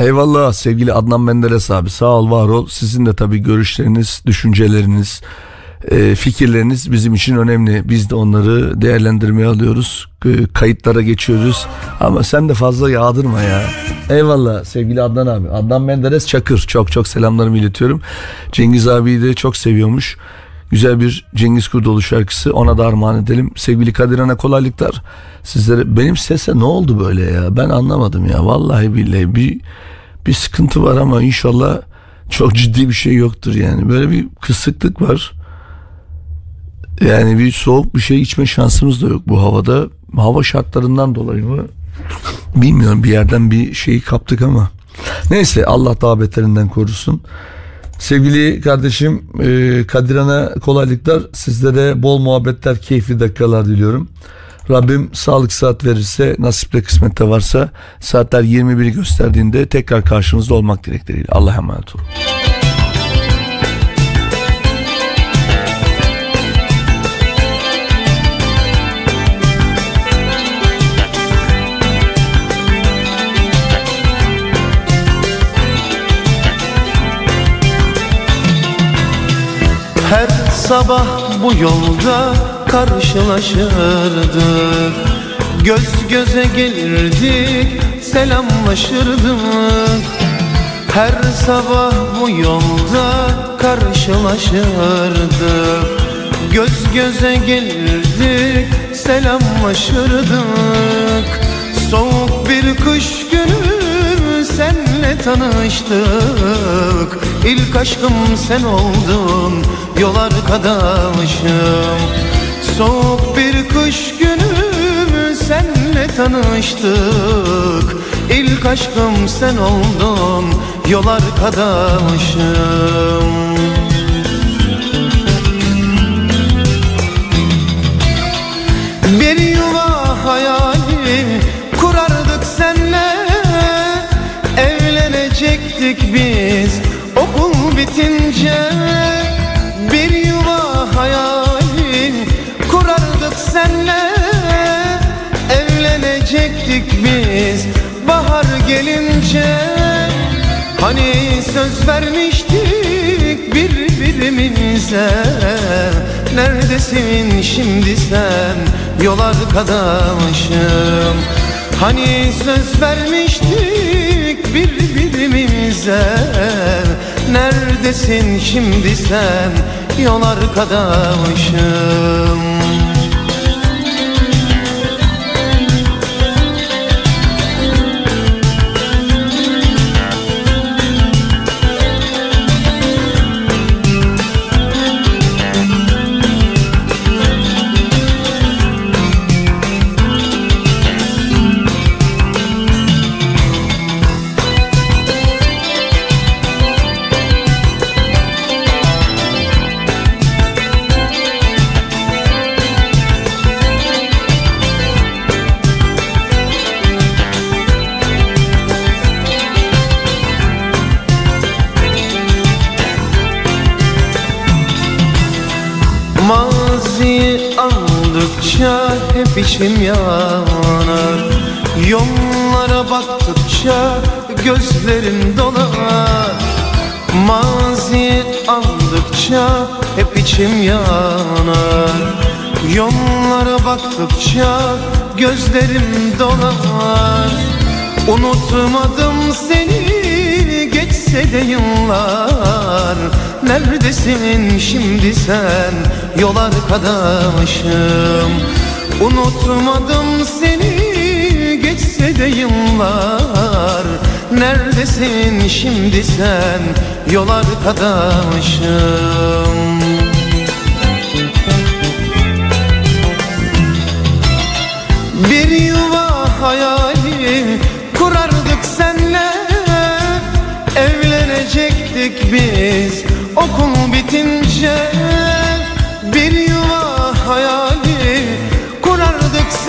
Eyvallah sevgili Adnan Menderes abi sağ ol var ol. Sizin de tabii görüşleriniz, düşünceleriniz, e, fikirleriniz bizim için önemli. Biz de onları değerlendirmeye alıyoruz. E, Kayıtlara geçiyoruz. Ama sen de fazla yağdırma ya. Eyvallah sevgili Adnan abi. Adnan Menderes Çakır. Çok çok selamlarımı iletiyorum. Cengiz abiyi de çok seviyormuş. Güzel bir Cengiz Kurdoğlu şarkısı ona da armağan edelim. Sevgili Kadir Ana kolaylıklar. Sizlere benim sese ne oldu böyle ya? Ben anlamadım ya. Vallahi billahi bir bir sıkıntı var ama inşallah çok ciddi bir şey yoktur yani. Böyle bir kısıklık var. Yani bir soğuk bir şey içme şansımız da yok bu havada. Hava şartlarından dolayı mı? Bilmiyorum bir yerden bir şeyi kaptık ama. Neyse Allah daha beterinden korusun. Sevgili kardeşim e, Kadirana kolaylıklar sizlere bol muhabbetler keyifli dakikalar diliyorum. Rabbim sağlık saat verirse nasiple kısmette varsa saatler 21'i gösterdiğinde tekrar karşınızda olmak dilekleriyle. Allah'a emanet olun. Sabah bu yolda karşılaşırdık Göz göze gelirdik selamlaşırdık Her sabah bu yolda karşılaşırdık Göz göze gelirdik selamlaşırdık. Soğuk bir kış günü senle tanıştık. İlk aşkım sen oldun. Yol arkadaşım. Soğuk bir kış günü senle tanıştık. İlk aşkım sen oldun. Yol arkadaşım. Bir yuva hayali Evlenecektik biz. Okul bitince Bir yuva hayali kurardık senle. Evlenecektik biz. Bahar gelince Hani söz vermiştik birbirimize. Neredesin şimdi sen? Yol arkadaşım. Hani söz vermiştik birbirimize Neredesin şimdi sen? Yol arkadaşım içim yanar Yollara baktıkça gözlerim dolar Mazi aldıkça hep içim yanar Yollara baktıkça gözlerim dolar Unutmadım seni geçse de yıllar. Neredesin şimdi sen? Yol arkadaşım Unutmadım seni geçse de yıllar. Neredesin şimdi sen? Yol arkadaşım. Bir yuva hayali kurardık senle. Evlenecektik biz okul bitince. Bir yuva hayali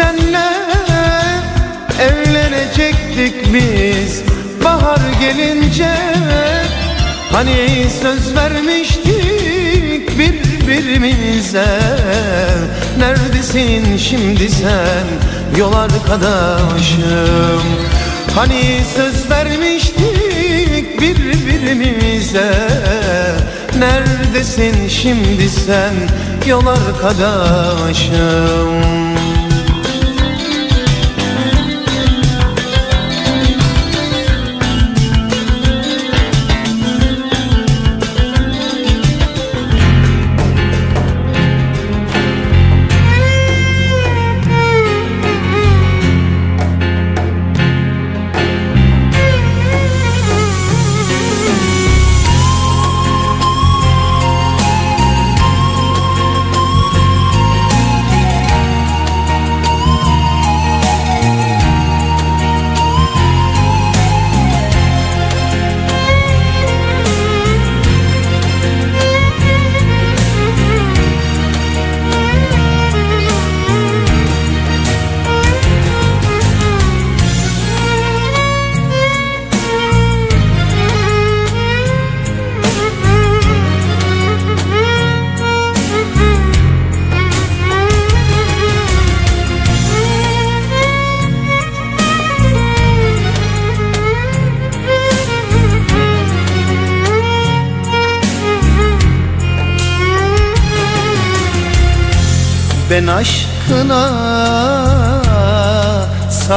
senle Evlenecektik biz. Bahar gelince Hani söz vermiştik birbirimize. Neredesin şimdi sen? Yol arkadaşım. Hani söz vermiştik birbirimize. Neredesin şimdi sen? Yol arkadaşım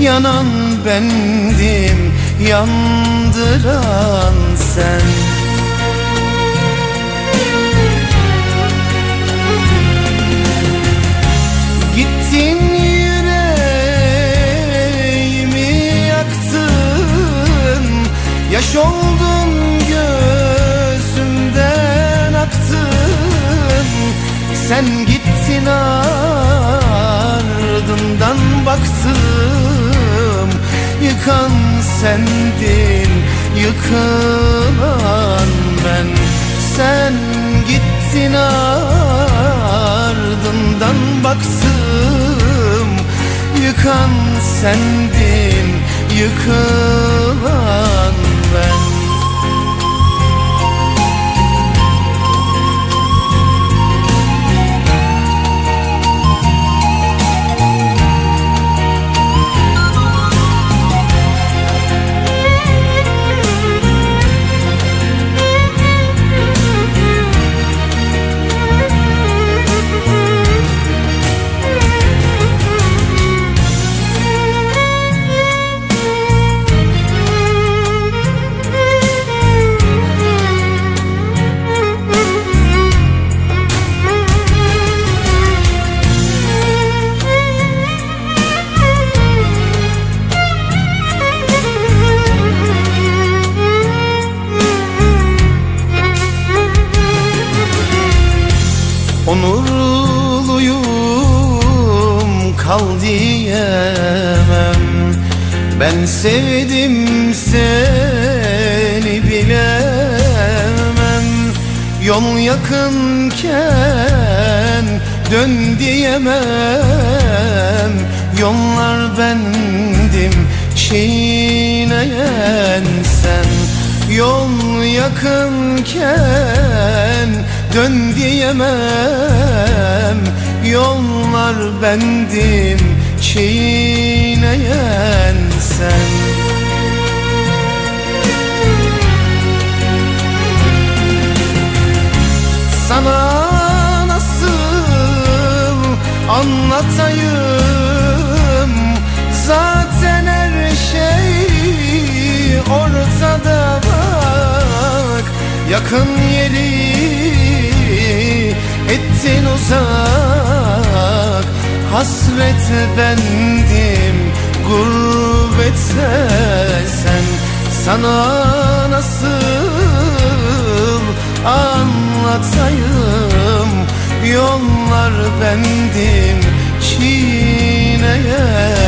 Yanan bendim Yandıran sen. Gittin yüreğimi yaktın Yaş oldun gözümden aktın. Sen gittin ardından baktım Yıkan sendin yıkılan ben. Sen gittin ardından baktım. Yıkan sendin yıkılan sevdim seni bilemem. Yol yakınken dön diyemem. Yollar bendim çiğneyen sen. Yol yakınken dön diyemem. Yollar bendim çiğneyen Yakın yeri ettin uzak. Hasret bendim gurbette sen. Sana nasıl anlatayım Yollar bendim çiğneyen